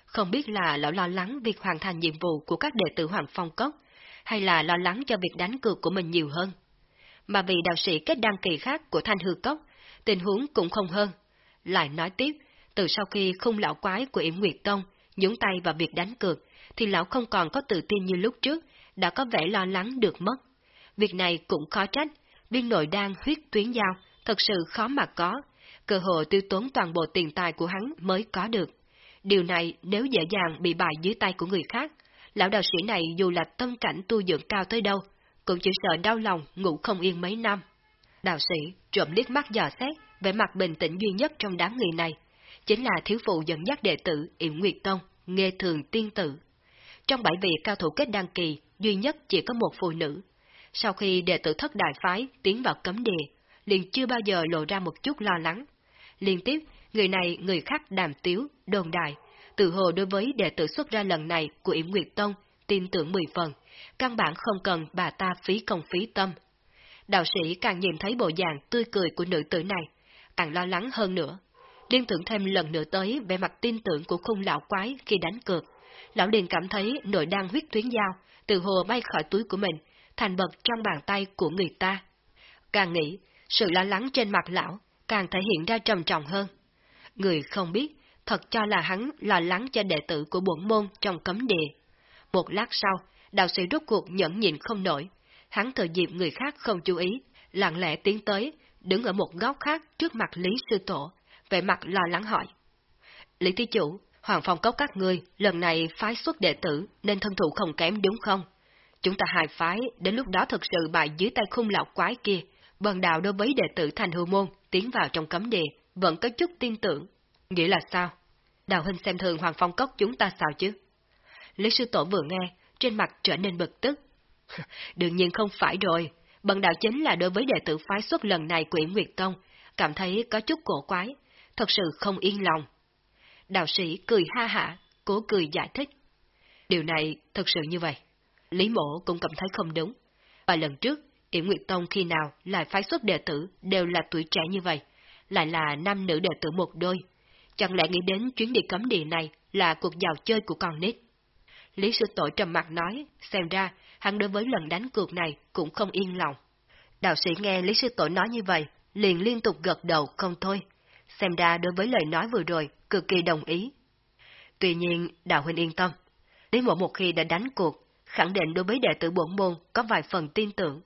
Không biết là lão lo lắng việc hoàn thành nhiệm vụ của các đệ tử Hoàng Phong Cốc, hay là lo lắng cho việc đánh cược của mình nhiều hơn. Mà vì đạo sĩ kết đăng kỳ khác của Thanh Hư Cốc, tình huống cũng không hơn. Lại nói tiếp, từ sau khi khung lão quái của Yểm Nguyệt Tông nhúng tay vào việc đánh cược, thì lão không còn có tự tin như lúc trước, đã có vẻ lo lắng được mất. Việc này cũng khó trách, viên nội đang huyết tuyến giao, thật sự khó mà có, cơ hội tiêu tốn toàn bộ tiền tài của hắn mới có được. Điều này nếu dễ dàng bị bại dưới tay của người khác, lão đạo sĩ này dù là tâm cảnh tu dưỡng cao tới đâu, cũng chỉ sợ đau lòng ngủ không yên mấy năm. Đạo sĩ trộm liếc mắt dò xét vẻ mặt bình tĩnh duy nhất trong đám người này, chính là thiếu phụ dẫn dắt đệ tử Yểm Nguyệt Tông, nghe thường tiên tử. Trong bảy vị cao thủ kết đăng kỳ, duy nhất chỉ có một phụ nữ. Sau khi đệ tử thất đại phái tiến vào cấm địa, liền chưa bao giờ lộ ra một chút lo lắng. Liên tiếp, người này người khác đàm tiếu, đồn đại, tự hồ đối với đệ tử xuất ra lần này của Yểm Nguyệt Tông, tin tưởng mười phần, căn bản không cần bà ta phí công phí tâm. Đạo sĩ càng nhìn thấy bộ dạng tươi cười của nữ tử này, càng lo lắng hơn nữa. Liên tưởng thêm lần nữa tới về mặt tin tưởng của khung lão quái khi đánh cược, lão liền cảm thấy nội đang huyết tuyến dao, từ hồ bay khỏi túi của mình, thành bật trong bàn tay của người ta. Càng nghĩ, sự lo lắng trên mặt lão càng thể hiện ra trầm trọng hơn. Người không biết, thật cho là hắn lo lắng cho đệ tử của bổn môn trong cấm địa. Một lát sau, đạo sĩ rốt cuộc nhẫn nhịn không nổi. Hắn thời dịp người khác không chú ý, lặng lẽ tiến tới, đứng ở một góc khác trước mặt Lý Sư Tổ, vẻ mặt lo lắng hỏi. Lý Thí Chủ, Hoàng Phong Cốc các ngươi lần này phái xuất đệ tử nên thân thủ không kém đúng không? Chúng ta hài phái đến lúc đó thực sự bại dưới tay khung lão quái kia, bần đạo đối với đệ tử thành hư môn tiến vào trong cấm địa vẫn có chút tin tưởng. Nghĩa là sao? Đào Hinh xem thường Hoàng Phong Cốc chúng ta sao chứ? Lý Sư Tổ vừa nghe, trên mặt trở nên bực tức. (laughs) Đương nhiên không phải rồi, bần đạo chính là đối với đệ tử phái xuất lần này của Nguyệt Tông, cảm thấy có chút cổ quái, thật sự không yên lòng. Đạo sĩ cười ha hả, cố cười giải thích. Điều này thật sự như vậy. Lý mộ cũng cảm thấy không đúng. Và lần trước, Yển Nguyệt Tông khi nào lại phái xuất đệ tử đều là tuổi trẻ như vậy, lại là nam nữ đệ tử một đôi. Chẳng lẽ nghĩ đến chuyến đi cấm địa này là cuộc dạo chơi của con nít? Lý sư tội trầm mặt nói, xem ra hắn đối với lần đánh cược này cũng không yên lòng. Đạo sĩ nghe Lý sư tội nói như vậy, liền liên tục gật đầu không thôi. Xem ra đối với lời nói vừa rồi, cực kỳ đồng ý. Tuy nhiên, đạo huynh yên tâm. Lý mộ một khi đã đánh cuộc, khẳng định đối với đệ tử bổn môn có vài phần tin tưởng.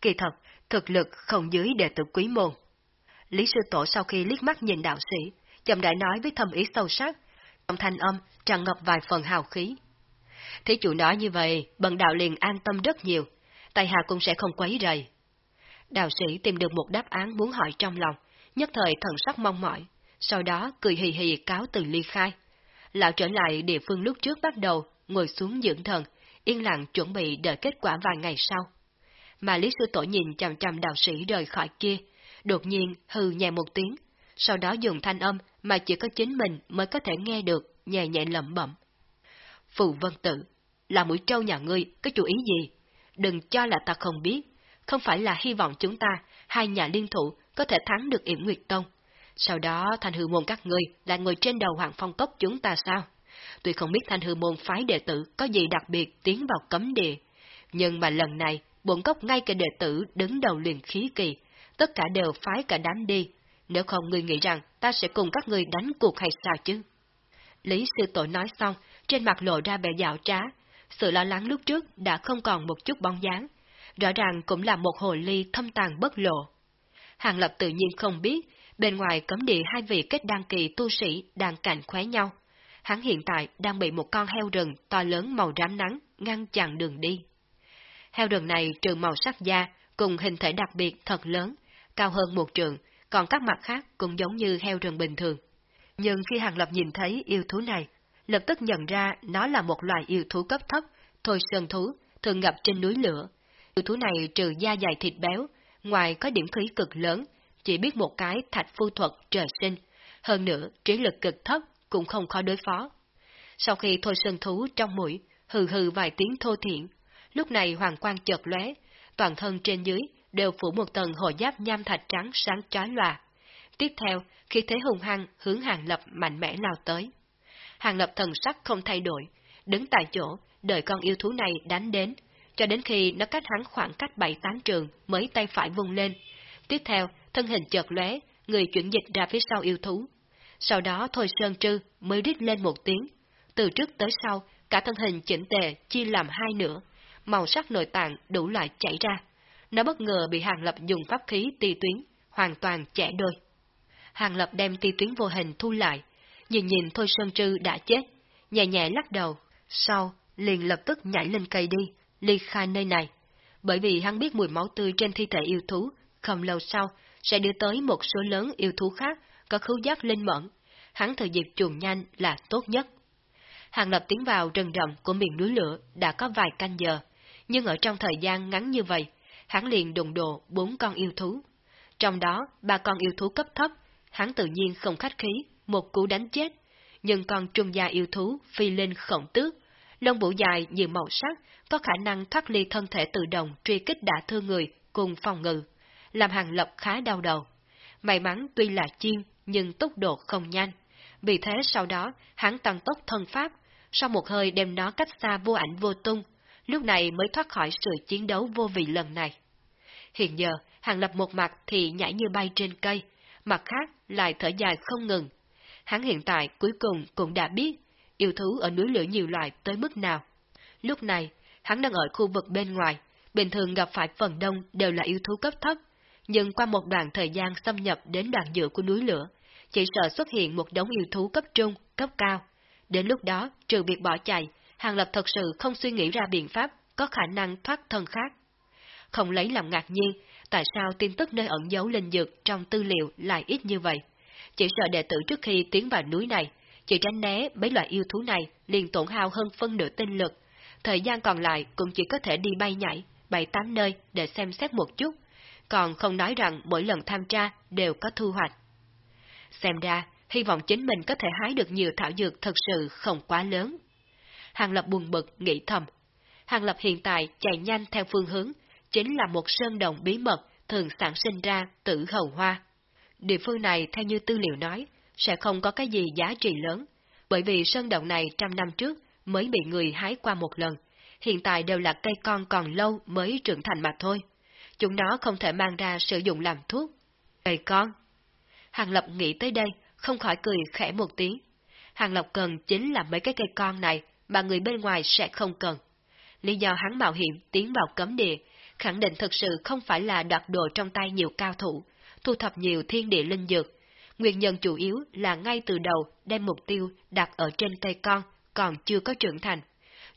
Kỳ thật, thực lực không dưới đệ tử quý môn. Lý sư tổ sau khi liếc mắt nhìn đạo sĩ, chậm đại nói với thâm ý sâu sắc, trong thanh âm tràn ngập vài phần hào khí. Thế chủ nói như vậy, bần đạo liền an tâm rất nhiều, tài hạ cũng sẽ không quấy rầy. Đạo sĩ tìm được một đáp án muốn hỏi trong lòng, nhất thời thần sắc mong mỏi, sau đó cười hì hì cáo từ ly khai. Lão trở lại địa phương lúc trước bắt đầu, ngồi xuống dưỡng thần, yên lặng chuẩn bị đợi kết quả vài ngày sau. Mà Lý Sư Tổ nhìn chằm chằm đạo sĩ rời khỏi kia, đột nhiên hừ nhẹ một tiếng, sau đó dùng thanh âm mà chỉ có chính mình mới có thể nghe được, nhẹ nhẹ lẩm bẩm. phụ Vân Tự, là mũi trâu nhà ngươi, có chủ ý gì? Đừng cho là ta không biết, không phải là hy vọng chúng ta, hai nhà liên thủ, có thể thắng được Yểm Nguyệt Tông. Sau đó Thanh hư môn các ngươi lại ngồi trên đầu hoàng phong cốc chúng ta sao? Tuy không biết thanh hư môn phái đệ tử có gì đặc biệt tiến vào cấm địa, nhưng mà lần này, bổn cốc ngay cả đệ tử đứng đầu luyện khí kỳ, tất cả đều phái cả đám đi, nếu không ngươi nghĩ rằng ta sẽ cùng các ngươi đánh cuộc hay sao chứ? Lý sư tổ nói xong, trên mặt lộ ra vẻ dạo trá. Sự lo lắng lúc trước đã không còn một chút bóng dáng. Rõ ràng cũng là một hồ ly thâm tàng bất lộ. Hàng Lập tự nhiên không biết, bên ngoài cấm địa hai vị kết đăng kỳ tu sĩ đang cạnh khóe nhau. Hắn hiện tại đang bị một con heo rừng to lớn màu rám nắng ngăn chặn đường đi. Heo rừng này trừ màu sắc da, cùng hình thể đặc biệt thật lớn, cao hơn một trường, còn các mặt khác cũng giống như heo rừng bình thường. Nhưng khi Hàng Lập nhìn thấy yêu thú này, lập tức nhận ra nó là một loài yêu thú cấp thấp, thôi sơn thú, thường gặp trên núi lửa. Yêu thú này trừ da dài thịt béo, ngoài có điểm khí cực lớn, chỉ biết một cái thạch phu thuật trời sinh, hơn nữa trí lực cực thấp cũng không khó đối phó. Sau khi thôi sơn thú trong mũi, hừ hừ vài tiếng thô thiện, lúc này hoàng quang chợt lóe, toàn thân trên dưới đều phủ một tầng hồ giáp nham thạch trắng sáng chói lòa. Tiếp theo, khi thế hùng hăng hướng Hàng Lập mạnh mẽ lao tới. Hàng Lập thần sắc không thay đổi, đứng tại chỗ, đợi con yêu thú này đánh đến, cho đến khi nó cách hắn khoảng cách bảy tám trường mới tay phải vung lên. Tiếp theo, thân hình chợt lóe, người chuyển dịch ra phía sau yêu thú. Sau đó Thôi Sơn Trư mới rít lên một tiếng. Từ trước tới sau, cả thân hình chỉnh tề chia làm hai nửa, màu sắc nội tạng đủ loại chảy ra. Nó bất ngờ bị Hàng Lập dùng pháp khí ti tuyến, hoàn toàn chẻ đôi. Hàng Lập đem ti tuyến vô hình thu lại, nhìn nhìn Thôi Sơn Trư đã chết, nhẹ nhẹ lắc đầu, sau liền lập tức nhảy lên cây đi, ly khai nơi này. Bởi vì hắn biết mùi máu tươi trên thi thể yêu thú, không lâu sau sẽ đưa tới một số lớn yêu thú khác có khứu giác linh mẫn. Hắn thời dịp chuồn nhanh là tốt nhất. Hàng Lập tiến vào rừng rậm của miền núi lửa đã có vài canh giờ, nhưng ở trong thời gian ngắn như vậy, hắn liền đụng độ bốn con yêu thú. Trong đó, ba con yêu thú cấp thấp, hắn tự nhiên không khách khí, một cú đánh chết. Nhưng con trung gia yêu thú phi lên khổng tước, lông vũ dài nhiều màu sắc, có khả năng thoát ly thân thể tự động truy kích đả thương người cùng phòng ngự, làm hàng lập khá đau đầu. May mắn tuy là chiên nhưng tốc độ không nhanh. Vì thế sau đó, hắn tăng tốc thân pháp, sau một hơi đem nó cách xa vô ảnh vô tung, lúc này mới thoát khỏi sự chiến đấu vô vị lần này. Hiện giờ, hàng lập một mặt thì nhảy như bay trên cây, mặt khác lại thở dài không ngừng. Hắn hiện tại cuối cùng cũng đã biết yêu thú ở núi lửa nhiều loại tới mức nào. Lúc này, hắn đang ở khu vực bên ngoài, bình thường gặp phải phần đông đều là yêu thú cấp thấp, nhưng qua một đoạn thời gian xâm nhập đến đoạn giữa của núi lửa, chỉ sợ xuất hiện một đống yêu thú cấp trung, cấp cao. Đến lúc đó, trừ việc bỏ chạy, Hàng Lập thật sự không suy nghĩ ra biện pháp có khả năng thoát thân khác. Không lấy làm ngạc nhiên, tại sao tin tức nơi ẩn giấu linh dược trong tư liệu lại ít như vậy? Chỉ sợ đệ tử trước khi tiến vào núi này, chỉ tránh né mấy loại yêu thú này liền tổn hao hơn phân nửa tinh lực. Thời gian còn lại cũng chỉ có thể đi bay nhảy, bảy tám nơi để xem xét một chút, còn không nói rằng mỗi lần tham tra đều có thu hoạch. Xem ra, hy vọng chính mình có thể hái được nhiều thảo dược thật sự không quá lớn. Hàng Lập buồn bực, nghĩ thầm. Hàng Lập hiện tại chạy nhanh theo phương hướng, chính là một sơn động bí mật thường sản sinh ra tử hầu hoa. Địa phương này theo như tư liệu nói, sẽ không có cái gì giá trị lớn, bởi vì sơn động này trăm năm trước mới bị người hái qua một lần, hiện tại đều là cây con còn lâu mới trưởng thành mà thôi. Chúng nó không thể mang ra sử dụng làm thuốc. Cây con. Hàng Lập nghĩ tới đây, không khỏi cười khẽ một tiếng. Hàng Lập cần chính là mấy cái cây con này mà người bên ngoài sẽ không cần. Lý do hắn mạo hiểm tiến vào cấm địa, khẳng định thực sự không phải là đoạt đồ trong tay nhiều cao thủ, thu thập nhiều thiên địa linh dược. Nguyên nhân chủ yếu là ngay từ đầu đem mục tiêu đặt ở trên cây con, còn chưa có trưởng thành.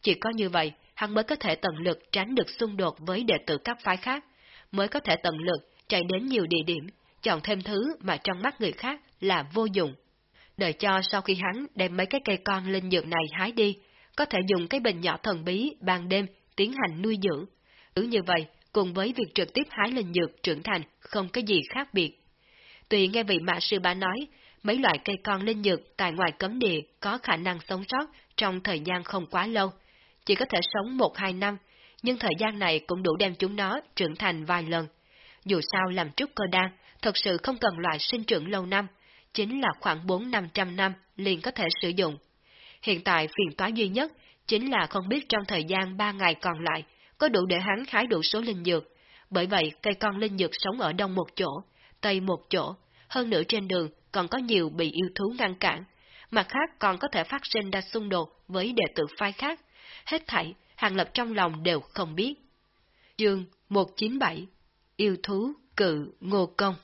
Chỉ có như vậy, hắn mới có thể tận lực tránh được xung đột với đệ tử các phái khác, mới có thể tận lực chạy đến nhiều địa điểm, chọn thêm thứ mà trong mắt người khác là vô dụng. Đợi cho sau khi hắn đem mấy cái cây con linh dược này hái đi, có thể dùng cái bình nhỏ thần bí ban đêm tiến hành nuôi dưỡng. Cứ như vậy, cùng với việc trực tiếp hái linh dược trưởng thành không có gì khác biệt tùy nghe vị mã sư bá nói, mấy loại cây con linh dược tại ngoài cấm địa có khả năng sống sót trong thời gian không quá lâu, chỉ có thể sống một hai năm, nhưng thời gian này cũng đủ đem chúng nó trưởng thành vài lần. Dù sao làm trúc cơ đan, thật sự không cần loại sinh trưởng lâu năm, chính là khoảng 4-500 năm liền có thể sử dụng. Hiện tại phiền toái duy nhất chính là không biết trong thời gian 3 ngày còn lại có đủ để hắn hái đủ số linh dược. Bởi vậy cây con linh dược sống ở đông một chỗ, tây một chỗ, hơn nữa trên đường còn có nhiều bị yêu thú ngăn cản, mặt khác còn có thể phát sinh ra xung đột với đệ tử phái khác. Hết thảy, Hàng Lập trong lòng đều không biết. Dương 197 Yêu thú cự ngô công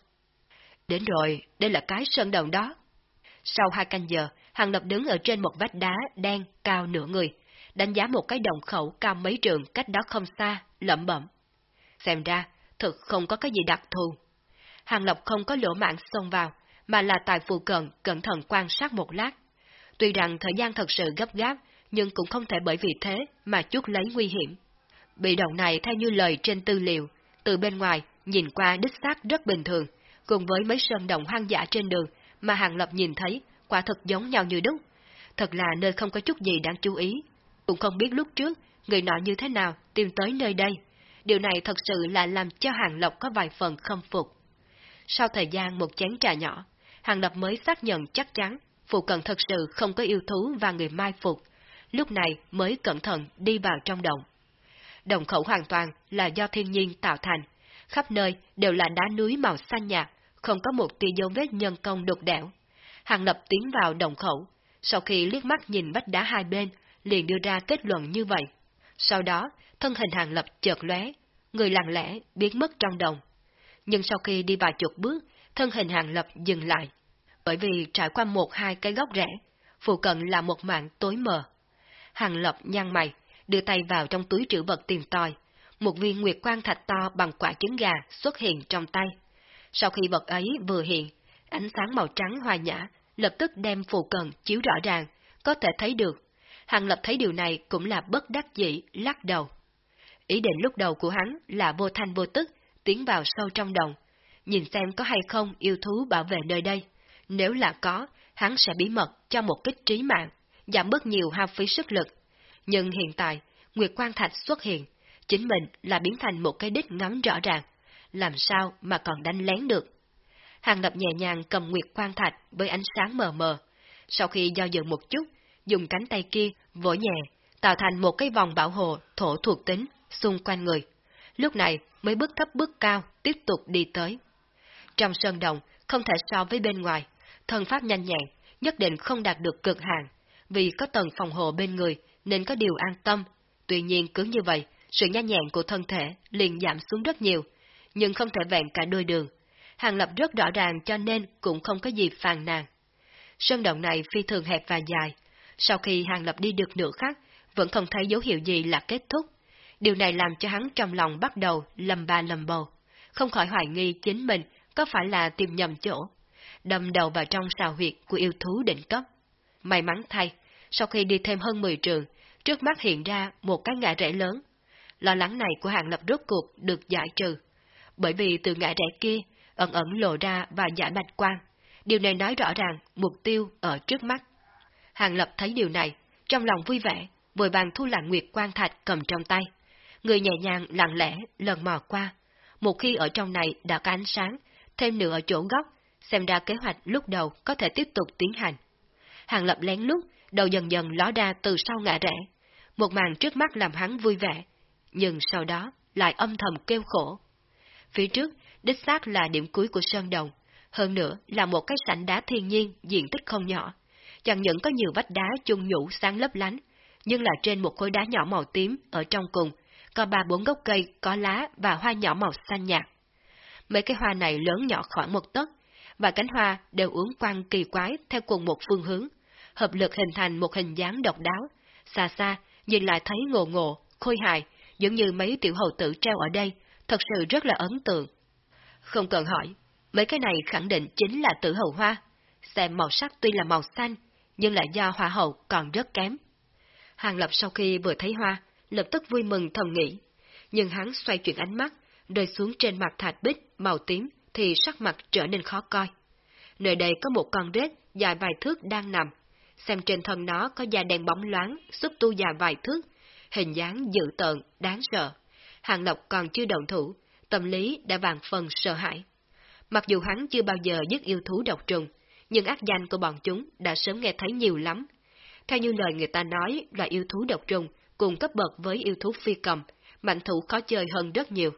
Đến rồi, đây là cái sơn đồng đó. Sau hai canh giờ, Hàng Lập đứng ở trên một vách đá đen cao nửa người, đánh giá một cái đồng khẩu cao mấy trường cách đó không xa, lẩm bẩm. Xem ra, thực không có cái gì đặc thù. Hàng Lập không có lỗ mạng xông vào, mà là tại phụ cận cẩn thận quan sát một lát. Tuy rằng thời gian thật sự gấp gáp, nhưng cũng không thể bởi vì thế mà chút lấy nguy hiểm. Bị động này theo như lời trên tư liệu, từ bên ngoài nhìn qua đích xác rất bình thường, cùng với mấy sơn động hoang dã trên đường mà Hàng Lập nhìn thấy, quả thật giống nhau như đúc. Thật là nơi không có chút gì đáng chú ý. Cũng không biết lúc trước, người nọ như thế nào tìm tới nơi đây. Điều này thật sự là làm cho Hàng Lập có vài phần khâm phục. Sau thời gian một chén trà nhỏ, Hàng Lập mới xác nhận chắc chắn phụ cận thật sự không có yêu thú và người mai phục, lúc này mới cẩn thận đi vào trong động. Đồng khẩu hoàn toàn là do thiên nhiên tạo thành, khắp nơi đều là đá núi màu xanh nhạt, không có một tia dấu vết nhân công đục đẽo. Hàng Lập tiến vào đồng khẩu, sau khi liếc mắt nhìn vách đá hai bên, liền đưa ra kết luận như vậy. Sau đó, thân hình Hàng Lập chợt lóe, người lặng lẽ biến mất trong đồng. Nhưng sau khi đi vài chục bước, thân hình Hàng Lập dừng lại, bởi vì trải qua một hai cái góc rẽ, phụ cận là một mạng tối mờ. Hàng Lập nhăn mày, đưa tay vào trong túi trữ vật tìm tòi, một viên nguyệt quang thạch to bằng quả trứng gà xuất hiện trong tay. Sau khi vật ấy vừa hiện, ánh sáng màu trắng hoa nhã lập tức đem phụ cận chiếu rõ ràng, có thể thấy được. Hàng Lập thấy điều này cũng là bất đắc dĩ, lắc đầu. Ý định lúc đầu của hắn là vô thanh vô tức, tiến vào sâu trong đồng, nhìn xem có hay không yêu thú bảo vệ nơi đây. Nếu là có, hắn sẽ bí mật cho một kích trí mạng, giảm bớt nhiều hao phí sức lực. Nhưng hiện tại, Nguyệt Quang Thạch xuất hiện, chính mình là biến thành một cái đích ngắm rõ ràng, làm sao mà còn đánh lén được. Hàng Lập nhẹ nhàng cầm Nguyệt Quang Thạch với ánh sáng mờ mờ, sau khi do dự một chút, dùng cánh tay kia vỗ nhẹ, tạo thành một cái vòng bảo hộ thổ thuộc tính xung quanh người. Lúc này mới bước thấp bước cao tiếp tục đi tới. Trong sơn động, không thể so với bên ngoài, thần pháp nhanh nhẹn, nhất định không đạt được cực hạn, vì có tầng phòng hộ bên người nên có điều an tâm. Tuy nhiên cứ như vậy, sự nhanh nhẹn của thân thể liền giảm xuống rất nhiều, nhưng không thể vẹn cả đôi đường. Hàng lập rất rõ ràng cho nên cũng không có gì phàn nàn. Sơn động này phi thường hẹp và dài, sau khi hàng lập đi được nửa khắc, vẫn không thấy dấu hiệu gì là kết thúc. Điều này làm cho hắn trong lòng bắt đầu lầm ba lầm bầu, không khỏi hoài nghi chính mình có phải là tìm nhầm chỗ, đâm đầu vào trong xào huyệt của yêu thú đỉnh cấp. May mắn thay, sau khi đi thêm hơn 10 trường, trước mắt hiện ra một cái ngã rẽ lớn. Lo lắng này của hàng lập rốt cuộc được giải trừ, bởi vì từ ngã rẽ kia ẩn ẩn lộ ra và giải bạch quang. Điều này nói rõ ràng mục tiêu ở trước mắt. Hàng lập thấy điều này, trong lòng vui vẻ, vội vàng thu lại nguyệt quan thạch cầm trong tay. Người nhẹ nhàng lặng lẽ lần mò qua. Một khi ở trong này đã có ánh sáng, thêm nữa ở chỗ góc, xem ra kế hoạch lúc đầu có thể tiếp tục tiến hành. Hàng lập lén lút, đầu dần dần ló ra từ sau ngã rẽ. Một màn trước mắt làm hắn vui vẻ, nhưng sau đó lại âm thầm kêu khổ. Phía trước, đích xác là điểm cuối của sơn đồng, hơn nữa là một cái sảnh đá thiên nhiên diện tích không nhỏ. Chẳng những có nhiều vách đá chung nhũ sáng lấp lánh, nhưng là trên một khối đá nhỏ màu tím ở trong cùng, có ba bốn gốc cây có lá và hoa nhỏ màu xanh nhạt. Mấy cái hoa này lớn nhỏ khoảng một tấc, và cánh hoa đều uốn quanh kỳ quái theo cùng một phương hướng, hợp lực hình thành một hình dáng độc đáo. Xa xa, nhìn lại thấy ngộ ngộ, khôi hài, giống như mấy tiểu hầu tử treo ở đây, thật sự rất là ấn tượng. Không cần hỏi, mấy cái này khẳng định chính là tử hầu hoa. Xem màu sắc tuy là màu xanh, nhưng lại do hoa hậu còn rất kém. Hàng Lập sau khi vừa thấy hoa, lập tức vui mừng thầm nghĩ. Nhưng hắn xoay chuyển ánh mắt, rơi xuống trên mặt thạch bích màu tím, thì sắc mặt trở nên khó coi. Nơi đây có một con rết dài vài thước đang nằm, xem trên thân nó có da đen bóng loáng, xúc tu dài vài thước, hình dáng dữ tợn, đáng sợ. Hàng Lộc còn chưa động thủ, tâm lý đã vàng phần sợ hãi. Mặc dù hắn chưa bao giờ dứt yêu thú độc trùng, nhưng ác danh của bọn chúng đã sớm nghe thấy nhiều lắm. Theo như lời người ta nói là yêu thú độc trùng cùng cấp bậc với yêu thú phi cầm, mạnh thủ khó chơi hơn rất nhiều.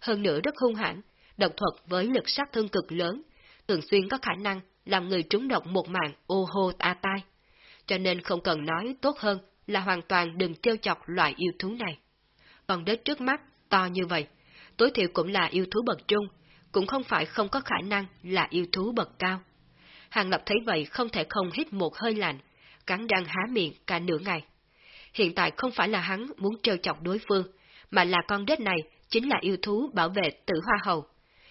Hơn nữa rất hung hãn, độc thuật với lực sát thương cực lớn, thường xuyên có khả năng làm người trúng độc một mạng ô hô ta tai. cho nên không cần nói tốt hơn là hoàn toàn đừng trêu chọc loại yêu thú này. Còn đất trước mắt, to như vậy, tối thiểu cũng là yêu thú bậc trung, cũng không phải không có khả năng là yêu thú bậc cao. Hàng Lập thấy vậy không thể không hít một hơi lạnh, cắn răng há miệng cả nửa ngày. Hiện tại không phải là hắn muốn trêu chọc đối phương, mà là con rết này chính là yêu thú bảo vệ tử hoa hầu.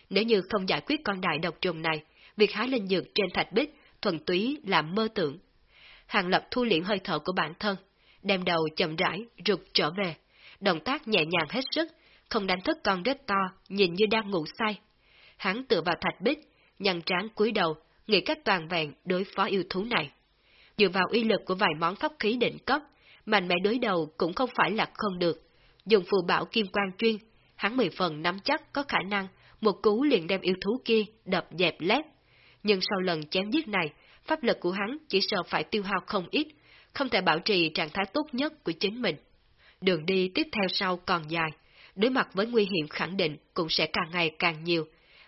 Nếu như không giải quyết con đại độc trùng này, việc hái linh dược trên thạch bích thuần túy là mơ tưởng. Hàng Lập thu liễm hơi thở của bản thân, đem đầu chậm rãi rụt trở về, động tác nhẹ nhàng hết sức, không đánh thức con rết to, nhìn như đang ngủ say. Hắn tựa vào thạch bích, nhăn trán cúi đầu, nghĩ cách toàn vẹn đối phó yêu thú này. Dựa vào uy lực của vài món pháp khí đỉnh cấp, mạnh mẽ đối đầu cũng không phải là không được. Dùng phù bảo kim quang chuyên, hắn mười phần nắm chắc có khả năng một cú liền đem yêu thú kia đập dẹp lép. Nhưng sau lần chém giết này, pháp lực của hắn chỉ sợ phải tiêu hao không ít, không thể bảo trì trạng thái tốt nhất của chính mình. Đường đi tiếp theo sau còn dài, đối mặt với nguy hiểm khẳng định cũng sẽ càng ngày càng nhiều,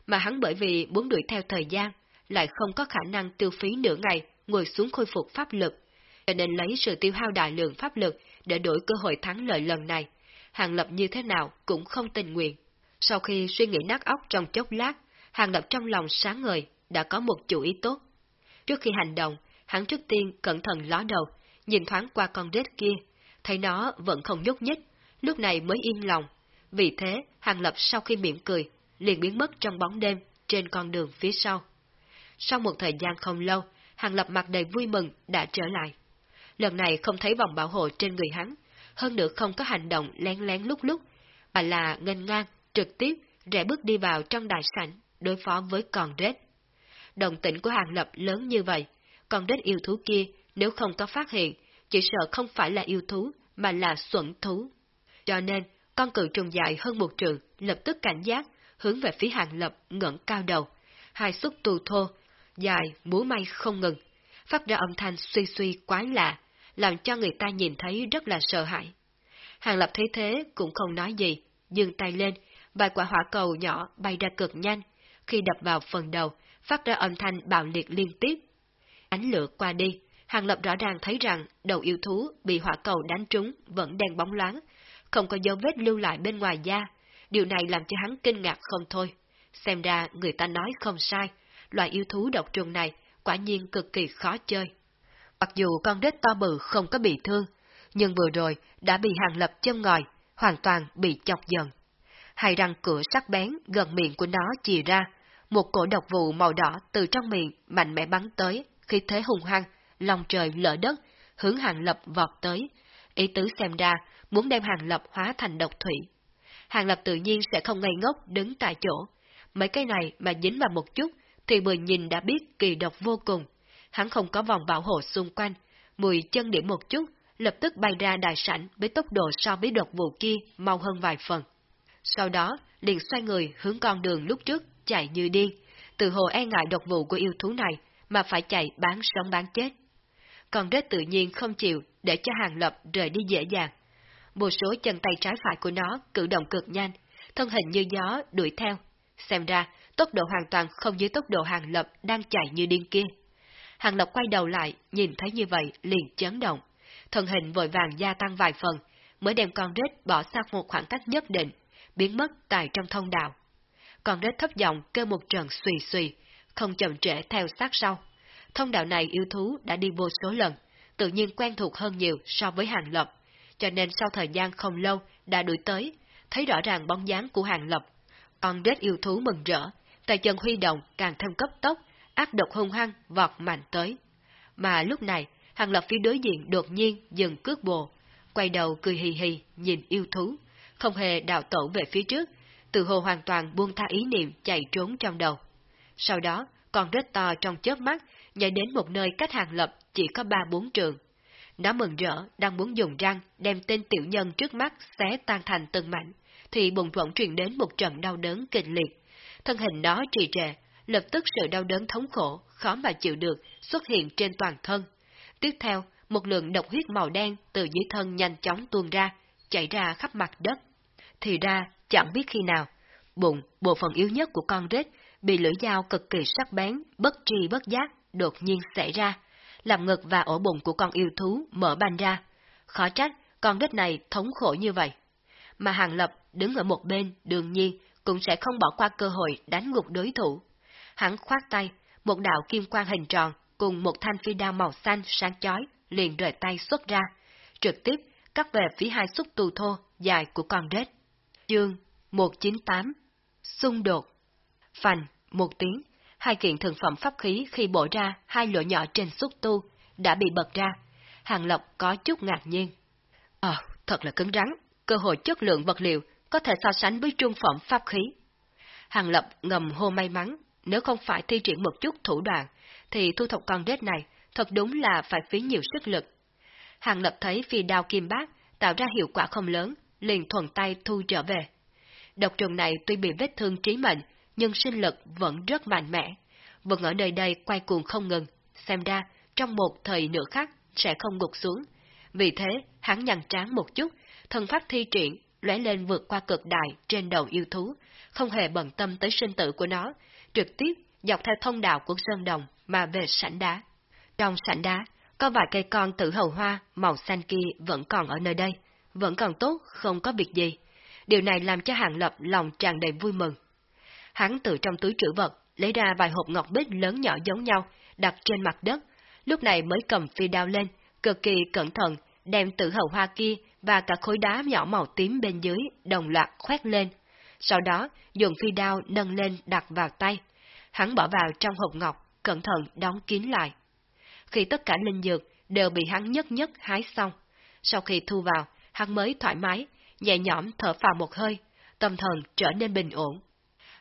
mà hắn bởi vì muốn đuổi theo thời gian, lại không có khả năng tiêu phí nửa ngày ngồi xuống khôi phục pháp lực, cho nên lấy sự tiêu hao đại lượng pháp lực để đổi cơ hội thắng lợi lần này. Hàng Lập như thế nào cũng không tình nguyện. Sau khi suy nghĩ nát óc trong chốc lát, Hàng Lập trong lòng sáng ngời, đã có một chủ ý tốt. Trước khi hành động, hắn trước tiên cẩn thận ló đầu, nhìn thoáng qua con rết kia, thấy nó vẫn không nhúc nhích, lúc này mới yên lòng. Vì thế, Hàng Lập sau khi mỉm cười, liền biến mất trong bóng đêm trên con đường phía sau. Sau một thời gian không lâu, Hàng Lập mặt đầy vui mừng đã trở lại. Lần này không thấy vòng bảo hộ trên người hắn, hơn nữa không có hành động lén lén lúc lúc, mà là ngân ngang, trực tiếp, rẽ bước đi vào trong đại sảnh, đối phó với con rết. Đồng tĩnh của Hàng Lập lớn như vậy, con rết yêu thú kia nếu không có phát hiện, chỉ sợ không phải là yêu thú, mà là xuẩn thú. Cho nên, con cự trùng dài hơn một trường lập tức cảnh giác, hướng về phía Hàng Lập ngẩng cao đầu. Hai xúc tù thô, dài, múa may không ngừng, phát ra âm thanh suy suy quái lạ, làm cho người ta nhìn thấy rất là sợ hãi. Hàng Lập thấy thế cũng không nói gì, dừng tay lên, vài quả hỏa cầu nhỏ bay ra cực nhanh, khi đập vào phần đầu, phát ra âm thanh bạo liệt liên tiếp. Ánh lửa qua đi, Hàng Lập rõ ràng thấy rằng đầu yêu thú bị hỏa cầu đánh trúng vẫn đang bóng loáng, không có dấu vết lưu lại bên ngoài da. Điều này làm cho hắn kinh ngạc không thôi. Xem ra người ta nói không sai, loại yêu thú độc trùng này quả nhiên cực kỳ khó chơi. Mặc dù con đít to bự không có bị thương, nhưng vừa rồi đã bị Hàng Lập châm ngòi, hoàn toàn bị chọc giận. Hai răng cửa sắc bén gần miệng của nó chìa ra, một cổ độc vụ màu đỏ từ trong miệng mạnh mẽ bắn tới, khi thế hùng hăng, lòng trời lỡ đất, hướng Hàng Lập vọt tới. Ý tứ xem ra, muốn đem Hàng Lập hóa thành độc thủy. Hàng Lập tự nhiên sẽ không ngây ngốc đứng tại chỗ. Mấy cái này mà dính vào một chút, thì vừa nhìn đã biết kỳ độc vô cùng. Hắn không có vòng bảo hộ xung quanh, mùi chân điểm một chút, lập tức bay ra đại sảnh với tốc độ so với đột vụ kia mau hơn vài phần. Sau đó, liền xoay người hướng con đường lúc trước, chạy như điên, từ hồ e ngại độc vụ của yêu thú này, mà phải chạy bán sống bán chết. Còn rết tự nhiên không chịu để cho hàng lập rời đi dễ dàng. Một số chân tay trái phải của nó cử động cực nhanh, thân hình như gió đuổi theo. Xem ra, tốc độ hoàn toàn không dưới tốc độ hàng lập đang chạy như điên kia. Hàng lập quay đầu lại, nhìn thấy như vậy liền chấn động. Thân hình vội vàng gia tăng vài phần, mới đem con rết bỏ xa một khoảng cách nhất định, biến mất tại trong thông đạo. Con rết thấp giọng kêu một trận xùy xùy, không chậm trễ theo sát sau. Thông đạo này yêu thú đã đi vô số lần, tự nhiên quen thuộc hơn nhiều so với hàng lập, cho nên sau thời gian không lâu đã đuổi tới, thấy rõ ràng bóng dáng của hàng lập. Con rết yêu thú mừng rỡ, tay chân huy động càng thêm cấp tốc, ác độc hung hăng vọt mạnh tới. Mà lúc này, hàng lập phía đối diện đột nhiên dừng cước bộ, quay đầu cười hì hì nhìn yêu thú, không hề đào tổ về phía trước, từ hồ hoàn toàn buông tha ý niệm chạy trốn trong đầu. Sau đó, con rết to trong chớp mắt nhảy đến một nơi cách hàng lập chỉ có ba bốn trường. Nó mừng rỡ, đang muốn dùng răng đem tên tiểu nhân trước mắt xé tan thành từng mảnh, thì bụng thuận truyền đến một trận đau đớn kịch liệt. Thân hình nó trì trệ, lập tức sự đau đớn thống khổ, khó mà chịu được, xuất hiện trên toàn thân. Tiếp theo, một lượng độc huyết màu đen từ dưới thân nhanh chóng tuôn ra, chảy ra khắp mặt đất. Thì ra, chẳng biết khi nào, bụng, bộ phận yếu nhất của con rết, bị lưỡi dao cực kỳ sắc bén, bất tri bất giác, đột nhiên xảy ra, làm ngực và ổ bụng của con yêu thú mở banh ra. Khó trách con rết này thống khổ như vậy. Mà Hàng Lập đứng ở một bên đương nhiên cũng sẽ không bỏ qua cơ hội đánh gục đối thủ. Hắn khoát tay, một đạo kim quang hình tròn cùng một thanh phi đao màu xanh sáng chói liền rời tay xuất ra, trực tiếp cắt về phía hai xúc tù thô dài của con rết. Chương 198 Xung đột Phành, một tiếng, hai kiện thường phẩm pháp khí khi bổ ra hai lỗ nhỏ trên xúc tu đã bị bật ra. Hàng Lộc có chút ngạc nhiên. Ờ, thật là cứng rắn, cơ hội chất lượng vật liệu có thể so sánh với trung phẩm pháp khí. Hàng Lập ngầm hô may mắn, nếu không phải thi triển một chút thủ đoạn, thì thu thập con rết này thật đúng là phải phí nhiều sức lực. Hàng Lập thấy phi đao kim bát tạo ra hiệu quả không lớn, liền thuần tay thu trở về. Độc trùng này tuy bị vết thương trí mệnh, nhưng sinh lực vẫn rất mạnh mẽ, vẫn ở nơi đây quay cuồng không ngừng, xem ra trong một thời nữa khác sẽ không ngục xuống. Vì thế, hắn nhằn tráng một chút, thân pháp thi triển, lóe lên vượt qua cực đại trên đầu yêu thú, không hề bận tâm tới sinh tử của nó, trực tiếp dọc theo thông đạo của sơn đồng mà về sảnh đá. Trong sảnh đá, có vài cây con tử hầu hoa màu xanh kia vẫn còn ở nơi đây, vẫn còn tốt, không có việc gì. Điều này làm cho Hàng Lập lòng tràn đầy vui mừng. Hắn từ trong túi trữ vật, lấy ra vài hộp ngọc bích lớn nhỏ giống nhau, đặt trên mặt đất, lúc này mới cầm phi đao lên, cực kỳ cẩn thận, đem tử hầu hoa kia và cả khối đá nhỏ màu tím bên dưới đồng loạt khoét lên. Sau đó, dùng phi đao nâng lên đặt vào tay. Hắn bỏ vào trong hộp ngọc, cẩn thận đóng kín lại. Khi tất cả linh dược đều bị hắn nhất nhất hái xong, sau khi thu vào, hắn mới thoải mái, nhẹ nhõm thở phào một hơi, tâm thần trở nên bình ổn.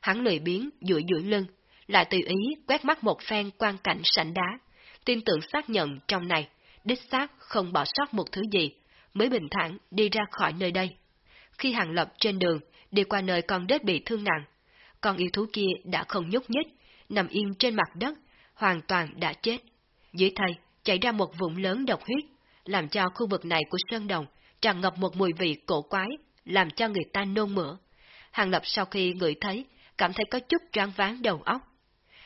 Hắn lười biến, duỗi duỗi lưng, lại tùy ý quét mắt một phen quan cảnh sảnh đá, tin tưởng xác nhận trong này, đích xác không bỏ sót một thứ gì, mới bình thản đi ra khỏi nơi đây. Khi hàng lập trên đường, đi qua nơi con đết bị thương nặng, con yêu thú kia đã không nhúc nhích, nằm yên trên mặt đất, hoàn toàn đã chết. Dưới thầy chảy ra một vũng lớn độc huyết, làm cho khu vực này của Sơn Đồng tràn ngập một mùi vị cổ quái, làm cho người ta nôn mửa. Hàng Lập sau khi ngửi thấy, cảm thấy có chút choáng váng đầu óc.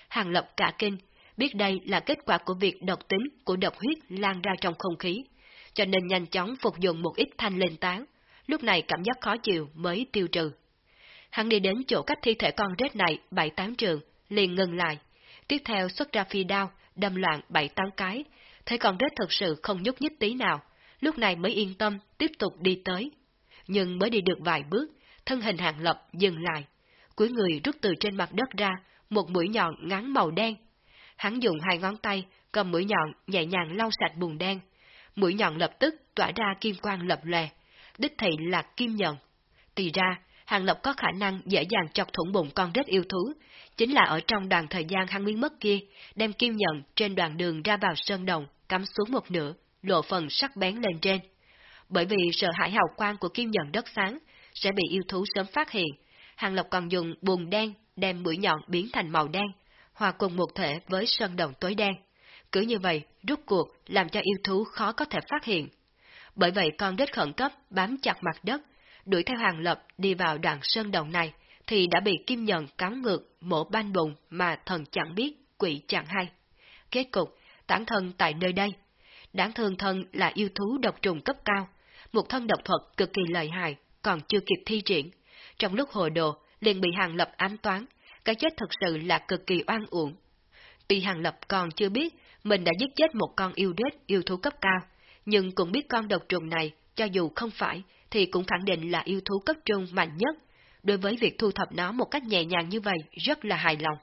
Hàng Lập cả kinh, biết đây là kết quả của việc độc tính của độc huyết lan ra trong không khí, cho nên nhanh chóng phục dụng một ít thanh lên tán, lúc này cảm giác khó chịu mới tiêu trừ. Hắn đi đến chỗ cách thi thể con rết này bảy tám trường, liền ngừng lại, tiếp theo xuất ra phi đao, đâm loạn bảy tám cái, thấy con rết thật sự không nhúc nhích tí nào, lúc này mới yên tâm tiếp tục đi tới. Nhưng mới đi được vài bước, thân hình hạng lập dừng lại, cuối người rút từ trên mặt đất ra một mũi nhọn ngắn màu đen. Hắn dùng hai ngón tay cầm mũi nhọn nhẹ nhàng lau sạch bùn đen, mũi nhọn lập tức tỏa ra kim quang lập lè, đích thị là kim nhận. Tì ra, Hàng Lập có khả năng dễ dàng chọc thủng bụng con rết yêu thú, chính là ở trong đoạn thời gian hắn biến mất kia, đem kim nhận trên đoạn đường ra vào sơn đồng, cắm xuống một nửa, lộ phần sắc bén lên trên. Bởi vì sợ hãi hào quang của kim nhận đất sáng, sẽ bị yêu thú sớm phát hiện, Hàng Lập còn dùng bùn đen đem mũi nhọn biến thành màu đen, hòa cùng một thể với sơn đồng tối đen. Cứ như vậy, rút cuộc làm cho yêu thú khó có thể phát hiện. Bởi vậy con đết khẩn cấp bám chặt mặt đất, đuổi theo hàng lập đi vào đoạn sơn đồng này, thì đã bị kim nhận cắn ngược, mổ banh bụng mà thần chẳng biết, quỷ chẳng hay. Kết cục, tản thân tại nơi đây. Đáng thương thân là yêu thú độc trùng cấp cao, một thân độc thuật cực kỳ lợi hại, còn chưa kịp thi triển. Trong lúc hồ đồ, liền bị hàng lập ám toán, cái chết thực sự là cực kỳ oan uổng. Tuy hàng lập còn chưa biết mình đã giết chết một con yêu đết yêu thú cấp cao, nhưng cũng biết con độc trùng này, cho dù không phải, thì cũng khẳng định là yêu thú cấp trung mạnh nhất. Đối với việc thu thập nó một cách nhẹ nhàng như vậy, rất là hài lòng.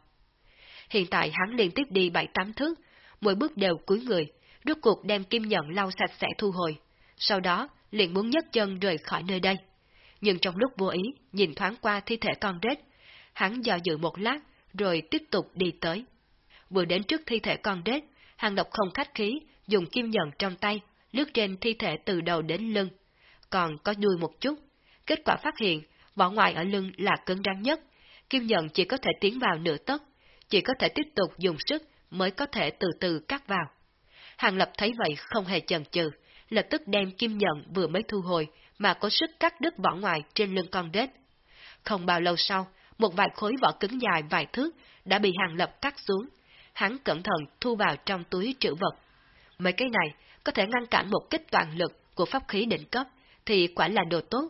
Hiện tại hắn liên tiếp đi bảy tám thước, mỗi bước đều cúi người, rốt cuộc đem kim nhận lau sạch sẽ thu hồi. Sau đó, liền muốn nhấc chân rời khỏi nơi đây. Nhưng trong lúc vô ý, nhìn thoáng qua thi thể con rết, hắn do dự một lát, rồi tiếp tục đi tới. Vừa đến trước thi thể con rết, hàng độc không khách khí, dùng kim nhận trong tay, lướt trên thi thể từ đầu đến lưng, còn có đuôi một chút. Kết quả phát hiện, vỏ ngoài ở lưng là cứng rắn nhất, kim nhận chỉ có thể tiến vào nửa tấc, chỉ có thể tiếp tục dùng sức mới có thể từ từ cắt vào. Hàng Lập thấy vậy không hề chần chừ, lập tức đem kim nhận vừa mới thu hồi mà có sức cắt đứt vỏ ngoài trên lưng con đết. Không bao lâu sau, một vài khối vỏ cứng dài vài thước đã bị Hàng Lập cắt xuống, hắn cẩn thận thu vào trong túi trữ vật. Mấy cái này có thể ngăn cản một kích toàn lực của pháp khí đỉnh cấp, thì quả là đồ tốt.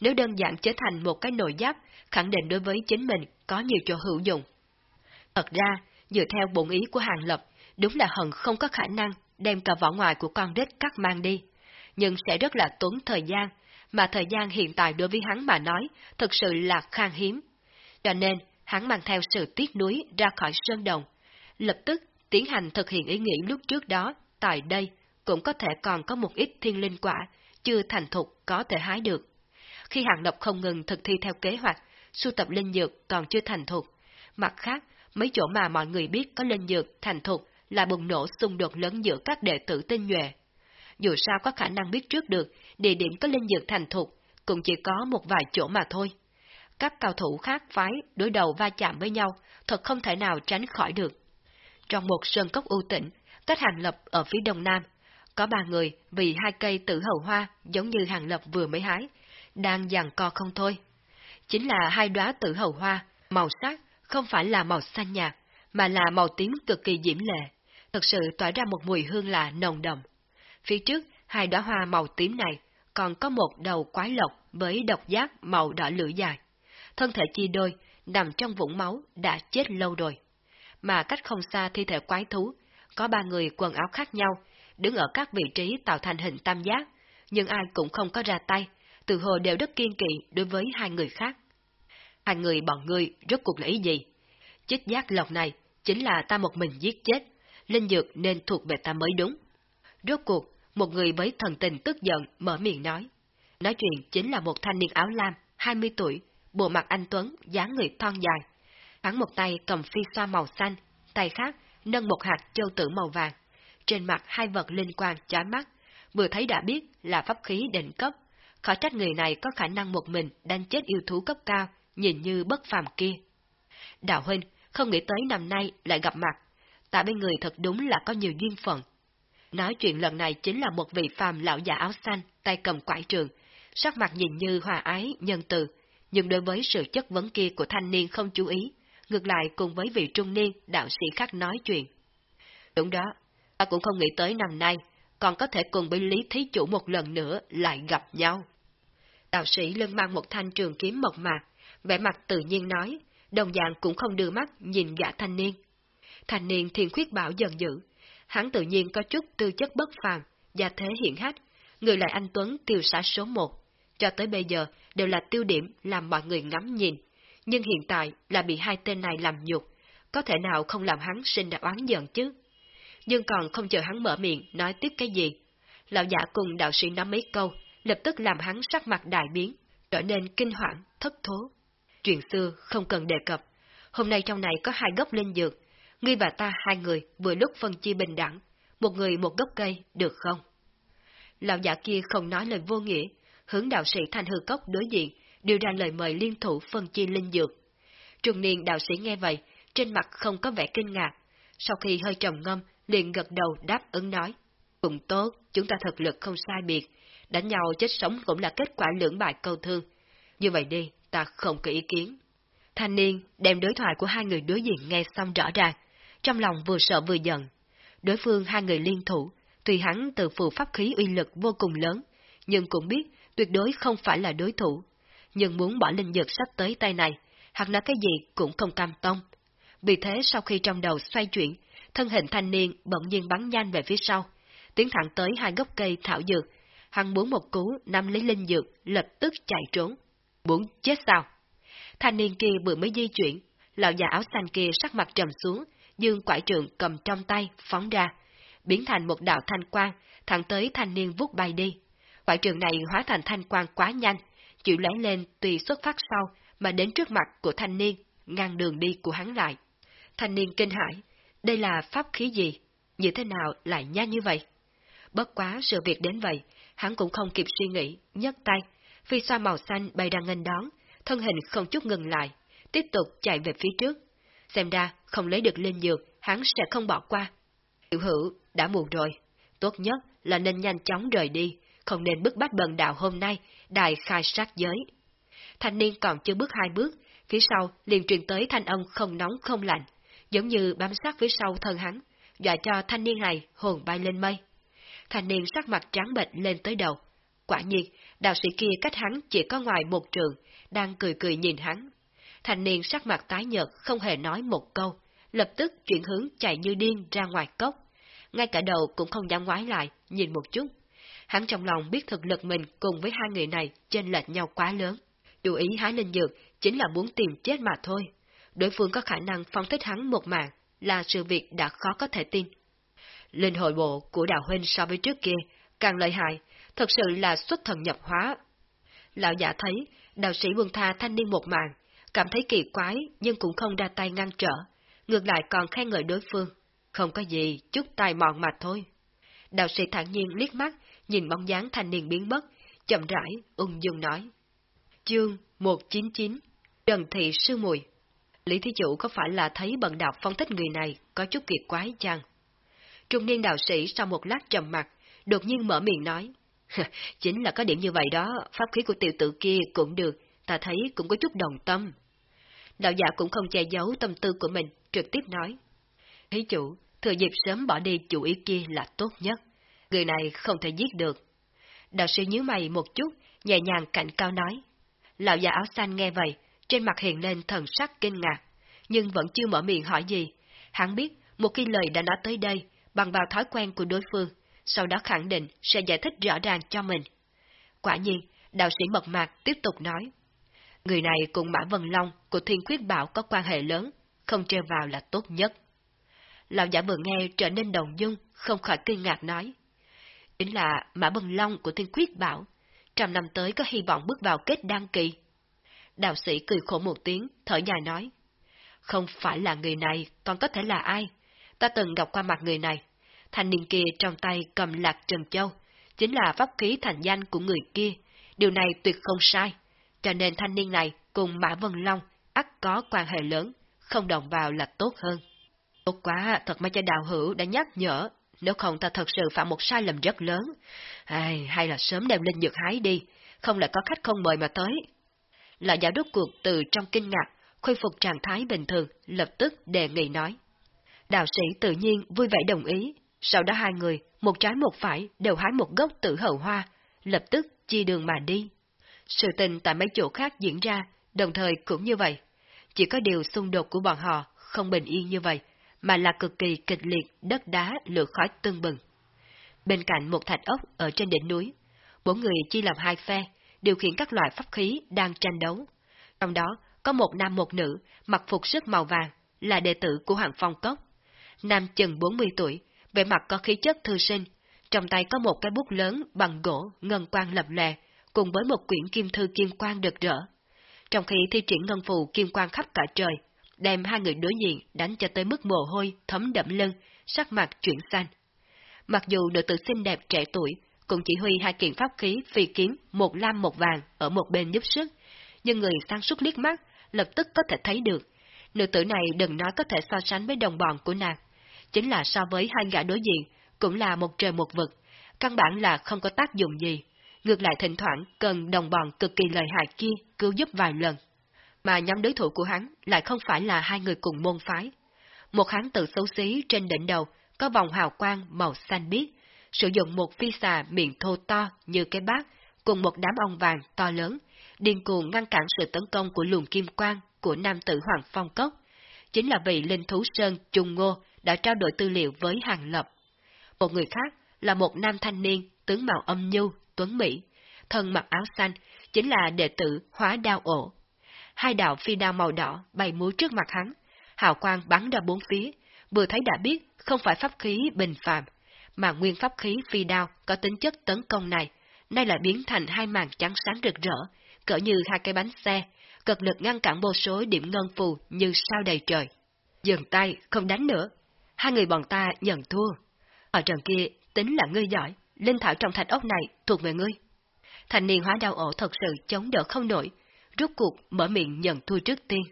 Nếu đơn giản trở thành một cái nội giáp, khẳng định đối với chính mình có nhiều chỗ hữu dụng. Thật ra, dựa theo bổn ý của Hàng Lập, đúng là hận không có khả năng đem cả vỏ ngoài của con đít cắt mang đi. Nhưng sẽ rất là tốn thời gian, mà thời gian hiện tại đối với hắn mà nói, thực sự là khan hiếm. Cho nên, hắn mang theo sự tiếc nuối ra khỏi sơn đồng, lập tức tiến hành thực hiện ý nghĩ lúc trước đó, tại đây cũng có thể còn có một ít thiên linh quả, chưa thành thục có thể hái được. Khi Hàng Lập không ngừng thực thi theo kế hoạch, sưu tập linh dược còn chưa thành thục. Mặt khác, mấy chỗ mà mọi người biết có linh dược thành thục là bùng nổ xung đột lớn giữa các đệ tử tinh nhuệ. Dù sao có khả năng biết trước được địa điểm có linh dược thành thục, cũng chỉ có một vài chỗ mà thôi. Các cao thủ khác phái đối đầu va chạm với nhau, thật không thể nào tránh khỏi được. Trong một sơn cốc ưu tĩnh, cách hàng lập ở phía đông nam, có ba người vì hai cây tử hầu hoa giống như hàng lập vừa mới hái, đang giằng co không thôi. Chính là hai đóa tử hầu hoa, màu sắc không phải là màu xanh nhạt, mà là màu tím cực kỳ diễm lệ, thực sự tỏa ra một mùi hương lạ nồng đậm. Phía trước, hai đóa hoa màu tím này còn có một đầu quái lộc với độc giác màu đỏ lửa dài. Thân thể chi đôi, nằm trong vũng máu, đã chết lâu rồi. Mà cách không xa thi thể quái thú, có ba người quần áo khác nhau, đứng ở các vị trí tạo thành hình tam giác, nhưng ai cũng không có ra tay, từ hồ đều rất kiên kỵ đối với hai người khác. Hai người bọn ngươi rốt cuộc là ý gì? Chích giác lộc này chính là ta một mình giết chết, linh dược nên thuộc về ta mới đúng. Rốt cuộc, một người với thần tình tức giận mở miệng nói. Nói chuyện chính là một thanh niên áo lam, 20 tuổi, bộ mặt anh Tuấn, dáng người thon dài. Hắn một tay cầm phi xoa màu xanh, tay khác nâng một hạt châu tử màu vàng. Trên mặt hai vật linh quang chói mắt, vừa thấy đã biết là pháp khí đỉnh cấp. Khó trách người này có khả năng một mình đánh chết yêu thú cấp cao, nhìn như bất phàm kia. Đạo huynh, không nghĩ tới năm nay lại gặp mặt. Tại bên người thật đúng là có nhiều duyên phận. Nói chuyện lần này chính là một vị phàm lão già áo xanh, tay cầm quải trường, sắc mặt nhìn như hòa ái, nhân từ, nhưng đối với sự chất vấn kia của thanh niên không chú ý, ngược lại cùng với vị trung niên đạo sĩ khác nói chuyện. Đúng đó, ta cũng không nghĩ tới năm nay, còn có thể cùng với Lý Thí Chủ một lần nữa lại gặp nhau. Đạo sĩ lưng mang một thanh trường kiếm mộc mạc, vẻ mặt tự nhiên nói, đồng dạng cũng không đưa mắt nhìn gã thanh niên. Thanh niên thiên khuyết bảo dần dữ, hắn tự nhiên có chút tư chất bất phàm, gia thế hiện hách, người lại anh Tuấn tiêu xã số một, cho tới bây giờ đều là tiêu điểm làm mọi người ngắm nhìn, nhưng hiện tại là bị hai tên này làm nhục, có thể nào không làm hắn sinh ra oán giận chứ? Nhưng còn không chờ hắn mở miệng nói tiếp cái gì. Lão giả cùng đạo sĩ nói mấy câu, lập tức làm hắn sắc mặt đại biến, trở nên kinh hoảng, thất thố. Chuyện xưa không cần đề cập, hôm nay trong này có hai gốc linh dược, ngươi và ta hai người vừa lúc phân chia bình đẳng, một người một gốc cây, được không? Lão giả kia không nói lời vô nghĩa, hướng đạo sĩ thanh hư cốc đối diện, đưa ra lời mời liên thủ phân chia linh dược. Trung niên đạo sĩ nghe vậy, trên mặt không có vẻ kinh ngạc. Sau khi hơi trầm ngâm, liền gật đầu đáp ứng nói. Cũng tốt, chúng ta thực lực không sai biệt, đánh nhau chết sống cũng là kết quả lưỡng bại câu thương. Như vậy đi, ta không có ý kiến. Thanh niên đem đối thoại của hai người đối diện nghe xong rõ ràng, trong lòng vừa sợ vừa giận. Đối phương hai người liên thủ, tuy hắn từ phù pháp khí uy lực vô cùng lớn, nhưng cũng biết tuyệt đối không phải là đối thủ. Nhưng muốn bỏ linh dược sắp tới tay này, hoặc là cái gì cũng không cam tâm. Vì thế sau khi trong đầu xoay chuyển, thân hình thanh niên bỗng nhiên bắn nhanh về phía sau, tiến thẳng tới hai gốc cây thảo dược. Hắn muốn một cú nắm lấy linh dược, lập tức chạy trốn. Muốn chết sao? Thanh niên kia vừa mới di chuyển, lão già áo xanh kia sắc mặt trầm xuống, dương quải trượng cầm trong tay, phóng ra, biến thành một đạo thanh quang, thẳng tới thanh niên vút bay đi. Quải trường này hóa thành thanh quang quá nhanh, chịu lẽ lên tùy xuất phát sau mà đến trước mặt của thanh niên, ngăn đường đi của hắn lại. Thanh niên kinh hãi, đây là pháp khí gì? Như thế nào lại nhanh như vậy? Bất quá sự việc đến vậy, hắn cũng không kịp suy nghĩ, nhấc tay, phi xoa màu xanh bay đang nghênh đón, thân hình không chút ngừng lại, tiếp tục chạy về phía trước. Xem ra, không lấy được linh dược, hắn sẽ không bỏ qua. Tiểu hữu, đã muộn rồi. Tốt nhất là nên nhanh chóng rời đi, không nên bức bách bần đạo hôm nay, đại khai sát giới. Thanh niên còn chưa bước hai bước, phía sau liền truyền tới thanh âm không nóng không lạnh, giống như bám sát phía sau thân hắn, dọa cho thanh niên này hồn bay lên mây. Thanh niên sắc mặt trắng bệch lên tới đầu. Quả nhiên, đạo sĩ kia cách hắn chỉ có ngoài một trường, đang cười cười nhìn hắn. Thanh niên sắc mặt tái nhợt không hề nói một câu, lập tức chuyển hướng chạy như điên ra ngoài cốc. Ngay cả đầu cũng không dám ngoái lại, nhìn một chút. Hắn trong lòng biết thực lực mình cùng với hai người này chênh lệch nhau quá lớn. Chủ ý hái linh dược chính là muốn tìm chết mà thôi. Đối phương có khả năng phong thích hắn một mạng là sự việc đã khó có thể tin. Linh hội bộ của đạo huynh so với trước kia càng lợi hại, thật sự là xuất thần nhập hóa. Lão giả thấy đạo sĩ buông tha thanh niên một mạng, cảm thấy kỳ quái nhưng cũng không ra tay ngăn trở, ngược lại còn khen ngợi đối phương. Không có gì, chút tài mọn mà thôi. Đạo sĩ thản nhiên liếc mắt, nhìn bóng dáng thanh niên biến mất, chậm rãi, ung dung nói. Chương 199 Trần Thị Sư Mùi Lý Thí Chủ có phải là thấy bận đạo phân tích người này có chút kỳ quái chăng? Trung niên đạo sĩ sau một lát trầm mặt, đột nhiên mở miệng nói. Chính là có điểm như vậy đó, pháp khí của tiểu tử kia cũng được, ta thấy cũng có chút đồng tâm. Đạo giả cũng không che giấu tâm tư của mình, trực tiếp nói. Thí chủ, thừa dịp sớm bỏ đi chủ ý kia là tốt nhất. Người này không thể giết được. Đạo sĩ nhíu mày một chút, nhẹ nhàng cạnh cao nói. Lão già áo xanh nghe vậy, trên mặt hiện lên thần sắc kinh ngạc, nhưng vẫn chưa mở miệng hỏi gì. Hắn biết, một khi lời đã nói tới đây, bằng vào thói quen của đối phương, sau đó khẳng định sẽ giải thích rõ ràng cho mình. Quả nhiên, đạo sĩ mật mạc tiếp tục nói. Người này cùng Mã Vân Long của Thiên Khuyết Bảo có quan hệ lớn, không treo vào là tốt nhất. Lão giả vừa nghe trở nên đồng dung, không khỏi kinh ngạc nói. Chính là Mã Vân Long của Thiên Khuyết Bảo, trăm năm tới có hy vọng bước vào kết đăng kỳ. Đạo sĩ cười khổ một tiếng, thở dài nói. Không phải là người này, còn có thể là ai? Ta từng gặp qua mặt người này. Thanh niên kia trong tay cầm lạc trần châu, chính là pháp khí thành danh của người kia. Điều này tuyệt không sai. Cho nên thanh niên này cùng Mã Vân Long ắt có quan hệ lớn, không đồng vào là tốt hơn. Tốt quá, thật may cho đạo hữu đã nhắc nhở, nếu không ta thật sự phạm một sai lầm rất lớn. Ai, hay là sớm đem linh dược hái đi, không lại có khách không mời mà tới. Lão giáo đốt cuộc từ trong kinh ngạc, khôi phục trạng thái bình thường, lập tức đề nghị nói. Đạo sĩ tự nhiên vui vẻ đồng ý, sau đó hai người, một trái một phải, đều hái một gốc tử hậu hoa, lập tức chia đường mà đi. Sự tình tại mấy chỗ khác diễn ra, đồng thời cũng như vậy. Chỉ có điều xung đột của bọn họ không bình yên như vậy, mà là cực kỳ kịch liệt, đất đá lửa khói tương bừng. Bên cạnh một thạch ốc ở trên đỉnh núi, bốn người chia làm hai phe, điều khiển các loại pháp khí đang tranh đấu. Trong đó có một nam một nữ, mặc phục sức màu vàng, là đệ tử của Hoàng Phong Cốc. Nam chừng 40 tuổi, vẻ mặt có khí chất thư sinh, trong tay có một cái bút lớn bằng gỗ ngân quang lập lè, cùng với một quyển kim thư kim quang được rỡ. Trong khi thi triển ngân phù kim quang khắp cả trời, đem hai người đối diện đánh cho tới mức mồ hôi thấm đẫm lưng, sắc mặt chuyển xanh. Mặc dù nữ tử xinh đẹp trẻ tuổi, cũng chỉ huy hai kiện pháp khí phi kiếm một lam một vàng ở một bên giúp sức, nhưng người sáng suốt liếc mắt lập tức có thể thấy được, nữ tử này đừng nói có thể so sánh với đồng bọn của nàng, chính là so với hai gã đối diện, cũng là một trời một vực, căn bản là không có tác dụng gì, ngược lại thỉnh thoảng cần đồng bọn cực kỳ lợi hại kia cứu giúp vài lần. Mà nhóm đối thủ của hắn lại không phải là hai người cùng môn phái. Một hắn tự xấu xí trên đỉnh đầu có vòng hào quang màu xanh biếc, sử dụng một phi xà miệng thô to như cái bát, cùng một đám ong vàng to lớn, điên cuồng ngăn cản sự tấn công của luồng kim quang của nam tử Hoàng Phong Cốc. Chính là vị linh thú sơn Trung Ngô đã trao đổi tư liệu với Hàng Lập. Một người khác là một nam thanh niên tướng mạo âm nhu, tuấn mỹ, thân mặc áo xanh, chính là đệ tử hóa đao ổ. Hai đạo phi đao màu đỏ bay múa trước mặt hắn, hào quang bắn ra bốn phía, vừa thấy đã biết không phải pháp khí bình phàm, mà nguyên pháp khí phi đao có tính chất tấn công này, nay lại biến thành hai màn trắng sáng rực rỡ, cỡ như hai cái bánh xe, cực lực ngăn cản vô số điểm ngân phù như sao đầy trời. Dừng tay, không đánh nữa. Hai người bọn ta nhận thua. Ở trận kia, tính là ngươi giỏi, linh thảo trong thạch ốc này thuộc về ngươi. Thành niên hóa đau ổ thật sự chống đỡ không nổi, rút cuộc mở miệng nhận thua trước tiên.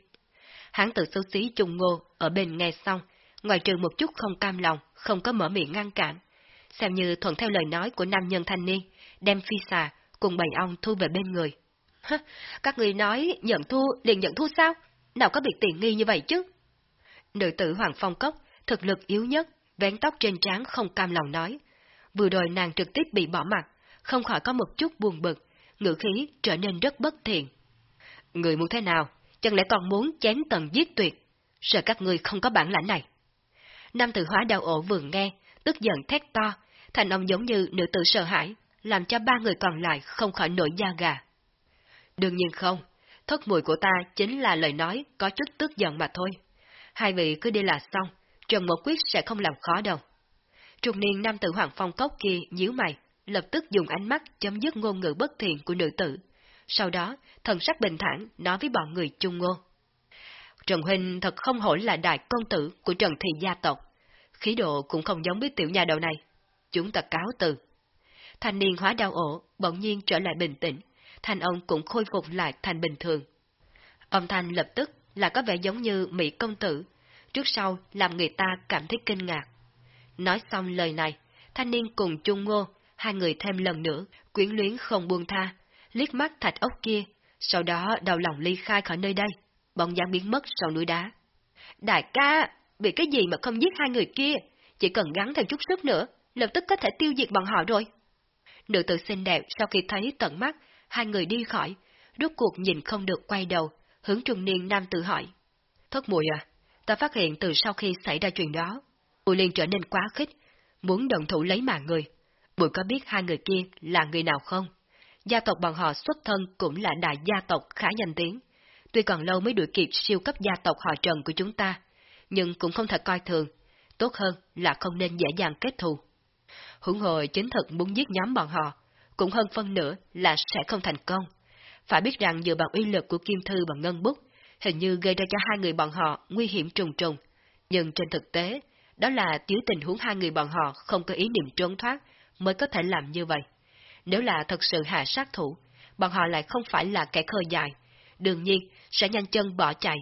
Hắn tự xấu xí trung ngô ở bên nghe xong, ngoài trừ một chút không cam lòng, không có mở miệng ngăn cản. Xem như thuận theo lời nói của nam nhân thanh niên, đem phi xà cùng bầy ong thu về bên người. Các người nói nhận thu liền nhận thu sao? Nào có biệt tiện nghi như vậy chứ? Nữ tử Hoàng Phong Cốc, thực lực yếu nhất, vén tóc trên trán không cam lòng nói. Vừa rồi nàng trực tiếp bị bỏ mặt, không khỏi có một chút buồn bực, ngữ khí trở nên rất bất thiện. Người muốn thế nào? Chẳng lẽ còn muốn chém tần giết tuyệt? Sợ các người không có bản lãnh này. Nam tử hóa đào ổ vừa nghe, tức giận thét to, thành ông giống như nữ tử sợ hãi, làm cho ba người còn lại không khỏi nổi da gà. Đương nhiên không, thất mùi của ta chính là lời nói có chút tức giận mà thôi. Hai vị cứ đi là xong, Trần Mộ Quyết sẽ không làm khó đâu. Trung niên nam tử Hoàng Phong Cốc kia nhíu mày, lập tức dùng ánh mắt chấm dứt ngôn ngữ bất thiện của nữ tử. Sau đó, thần sắc bình thản nói với bọn người chung ngô. Trần Huynh thật không hổ là đại công tử của Trần Thị gia tộc. Khí độ cũng không giống với tiểu nhà đầu này. Chúng ta cáo từ. Thanh niên hóa đau ổ, bỗng nhiên trở lại bình tĩnh. Thanh ông cũng khôi phục lại thành bình thường. Âm thanh lập tức là có vẻ giống như Mỹ công tử, trước sau làm người ta cảm thấy kinh ngạc. Nói xong lời này, thanh niên cùng chung ngô, hai người thêm lần nữa, quyến luyến không buông tha, liếc mắt thạch ốc kia, sau đó đầu lòng ly khai khỏi nơi đây, bóng dáng biến mất sau núi đá. Đại ca, vì cái gì mà không giết hai người kia, chỉ cần gắn thêm chút sức nữa, lập tức có thể tiêu diệt bọn họ rồi. Nữ tử xinh đẹp sau khi thấy tận mắt, hai người đi khỏi, rốt cuộc nhìn không được quay đầu, hướng trung niên nam tử hỏi. Thất mùi à, ta phát hiện từ sau khi xảy ra chuyện đó, mùi liền trở nên quá khích, muốn đồng thủ lấy mạng người. Mùi có biết hai người kia là người nào không? Gia tộc bọn họ xuất thân cũng là đại gia tộc khá danh tiếng. Tuy còn lâu mới đuổi kịp siêu cấp gia tộc họ Trần của chúng ta, nhưng cũng không thể coi thường. Tốt hơn là không nên dễ dàng kết thù. Hưởng hồi chính thực muốn giết nhóm bọn họ, cũng hơn phân nửa là sẽ không thành công. Phải biết rằng dựa vào uy lực của Kim Thư và Ngân Bút, hình như gây ra cho hai người bọn họ nguy hiểm trùng trùng. Nhưng trên thực tế, đó là dưới tình huống hai người bọn họ không có ý niệm trốn thoát mới có thể làm như vậy. Nếu là thật sự hạ sát thủ, bọn họ lại không phải là kẻ khơi dài, đương nhiên sẽ nhanh chân bỏ chạy.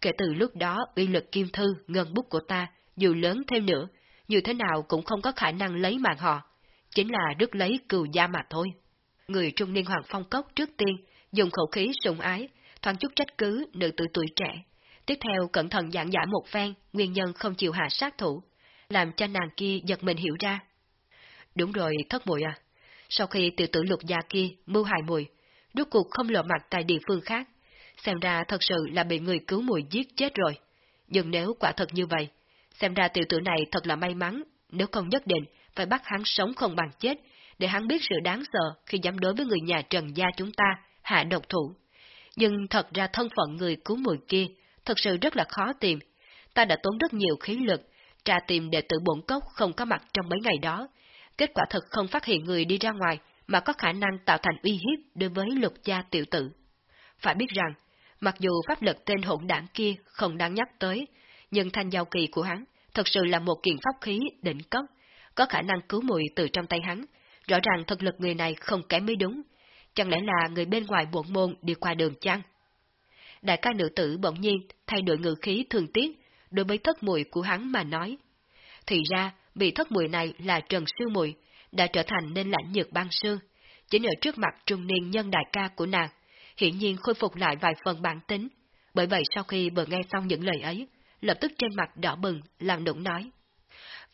Kể từ lúc đó uy lực kim thư, ngân bút của ta, dù lớn thêm nữa, như thế nào cũng không có khả năng lấy mạng họ, chính là rước lấy cừu gia mà thôi. Người trung niên Hoàng Phong Cốc trước tiên dùng khẩu khí sùng ái, thoáng chút trách cứ nữ tử tuổi trẻ. Tiếp theo cẩn thận giảng giải một phen nguyên nhân không chịu hạ sát thủ, làm cho nàng kia giật mình hiểu ra. Đúng rồi, thất muội à. Sau khi tiểu tử lục gia kia mưu hại mùi, rốt cuộc không lộ mặt tại địa phương khác, xem ra thật sự là bị người cứu mùi giết chết rồi. Nhưng nếu quả thật như vậy, xem ra tiểu tử này thật là may mắn, nếu không nhất định phải bắt hắn sống không bằng chết, để hắn biết sự đáng sợ khi dám đối với người nhà Trần gia chúng ta hạ độc thủ. Nhưng thật ra thân phận người cứu mùi kia thật sự rất là khó tìm. Ta đã tốn rất nhiều khí lực, tra tìm đệ tử bổn cốc không có mặt trong mấy ngày đó. Kết quả thật không phát hiện người đi ra ngoài mà có khả năng tạo thành uy hiếp đối với lục gia tiểu tử. Phải biết rằng, mặc dù pháp lực tên hỗn đảng kia không đáng nhắc tới, nhưng thanh giao kỳ của hắn thật sự là một kiện pháp khí đỉnh cấp, có khả năng cứu mùi từ trong tay hắn. Rõ ràng thực lực người này không kém mới đúng. Chẳng lẽ là người bên ngoài bổn môn đi qua đường chăng? Đại ca nữ tử bỗng nhiên thay đổi ngữ khí thường tiếc đối với thất mùi của hắn mà nói. Thì ra, vị thất mùi này là Trần Sư Mùi, đã trở thành nên lãnh nhược băng sư. Chính ở trước mặt trung niên nhân đại ca của nàng, hiển nhiên khôi phục lại vài phần bản tính. Bởi vậy sau khi vừa nghe xong những lời ấy, lập tức trên mặt đỏ bừng, làm nũng nói.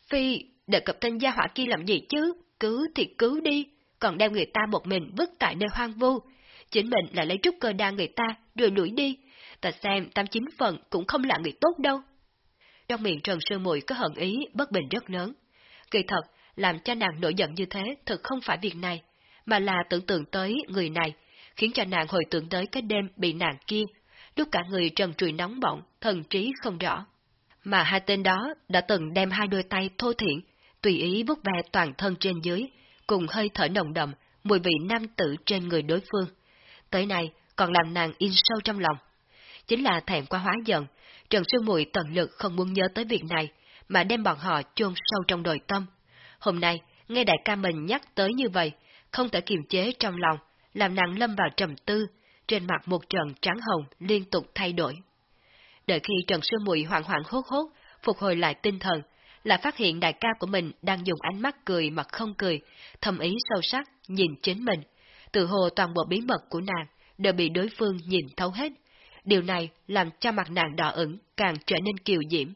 Phi, đề cập tên gia hỏa kia làm gì chứ? Cứu thì cứu đi, còn đem người ta một mình vứt tại nơi hoang vu. Chính mình lại lấy trúc cơ đa người ta, rồi đuổi đi. Ta xem tam chín phần cũng không là người tốt đâu. Trong miệng Trần Sư Mùi có hận ý bất bình rất lớn. Kỳ thật, làm cho nàng nổi giận như thế thực không phải việc này, mà là tưởng tượng tới người này, khiến cho nàng hồi tưởng tới cái đêm bị nàng kia, lúc cả người trần trùi nóng bỏng, thần trí không rõ. Mà hai tên đó đã từng đem hai đôi tay thô thiện, tùy ý bút ve toàn thân trên dưới, cùng hơi thở nồng đậm, mùi vị nam tử trên người đối phương. Tới nay còn làm nàng in sâu trong lòng. Chính là thèm qua hóa giận, Trần Sư Mùi tận lực không muốn nhớ tới việc này, mà đem bọn họ chôn sâu trong đồi tâm. Hôm nay, nghe đại ca mình nhắc tới như vậy, không thể kiềm chế trong lòng, làm nàng lâm vào trầm tư, trên mặt một trận trắng hồng liên tục thay đổi. Đợi khi Trần Sư Mùi hoảng hoảng hốt hốt, phục hồi lại tinh thần, là phát hiện đại ca của mình đang dùng ánh mắt cười mà không cười, thầm ý sâu sắc nhìn chính mình. Tự hồ toàn bộ bí mật của nàng đều bị đối phương nhìn thấu hết. Điều này làm cho mặt nàng đỏ ửng càng trở nên kiều diễm.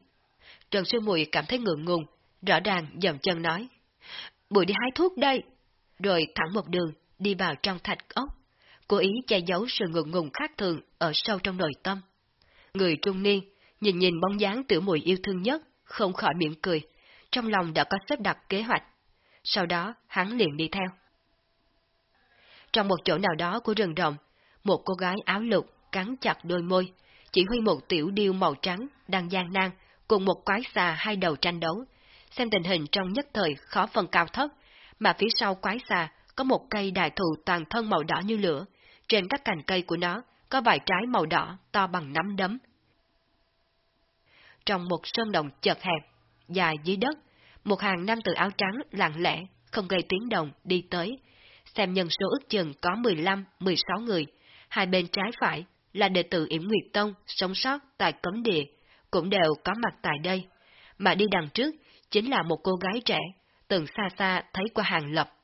Trần Sư Mùi cảm thấy ngượng ngùng, rõ ràng dầm chân nói. Bụi đi hái thuốc đây. Rồi thẳng một đường, đi vào trong thạch ốc. Cố ý che giấu sự ngượng ngùng khác thường ở sâu trong nội tâm. Người trung niên, nhìn nhìn bóng dáng tiểu mùi yêu thương nhất, không khỏi miệng cười. Trong lòng đã có xếp đặt kế hoạch. Sau đó, hắn liền đi theo. Trong một chỗ nào đó của rừng rộng, một cô gái áo lục cắn chặt đôi môi, chỉ huy một tiểu điêu màu trắng đang gian nan cùng một quái xà hai đầu tranh đấu. Xem tình hình trong nhất thời khó phân cao thấp, mà phía sau quái xà có một cây đại thụ toàn thân màu đỏ như lửa, trên các cành cây của nó có vài trái màu đỏ to bằng nắm đấm. Trong một sơn động chật hẹp, dài dưới đất, một hàng nam tử áo trắng lặng lẽ, không gây tiếng động đi tới, xem nhân số ước chừng có 15-16 người, hai bên trái phải là đệ tử Yểm Nguyệt Tông sống sót tại cấm địa, cũng đều có mặt tại đây. Mà đi đằng trước chính là một cô gái trẻ, từng xa xa thấy qua hàng lập.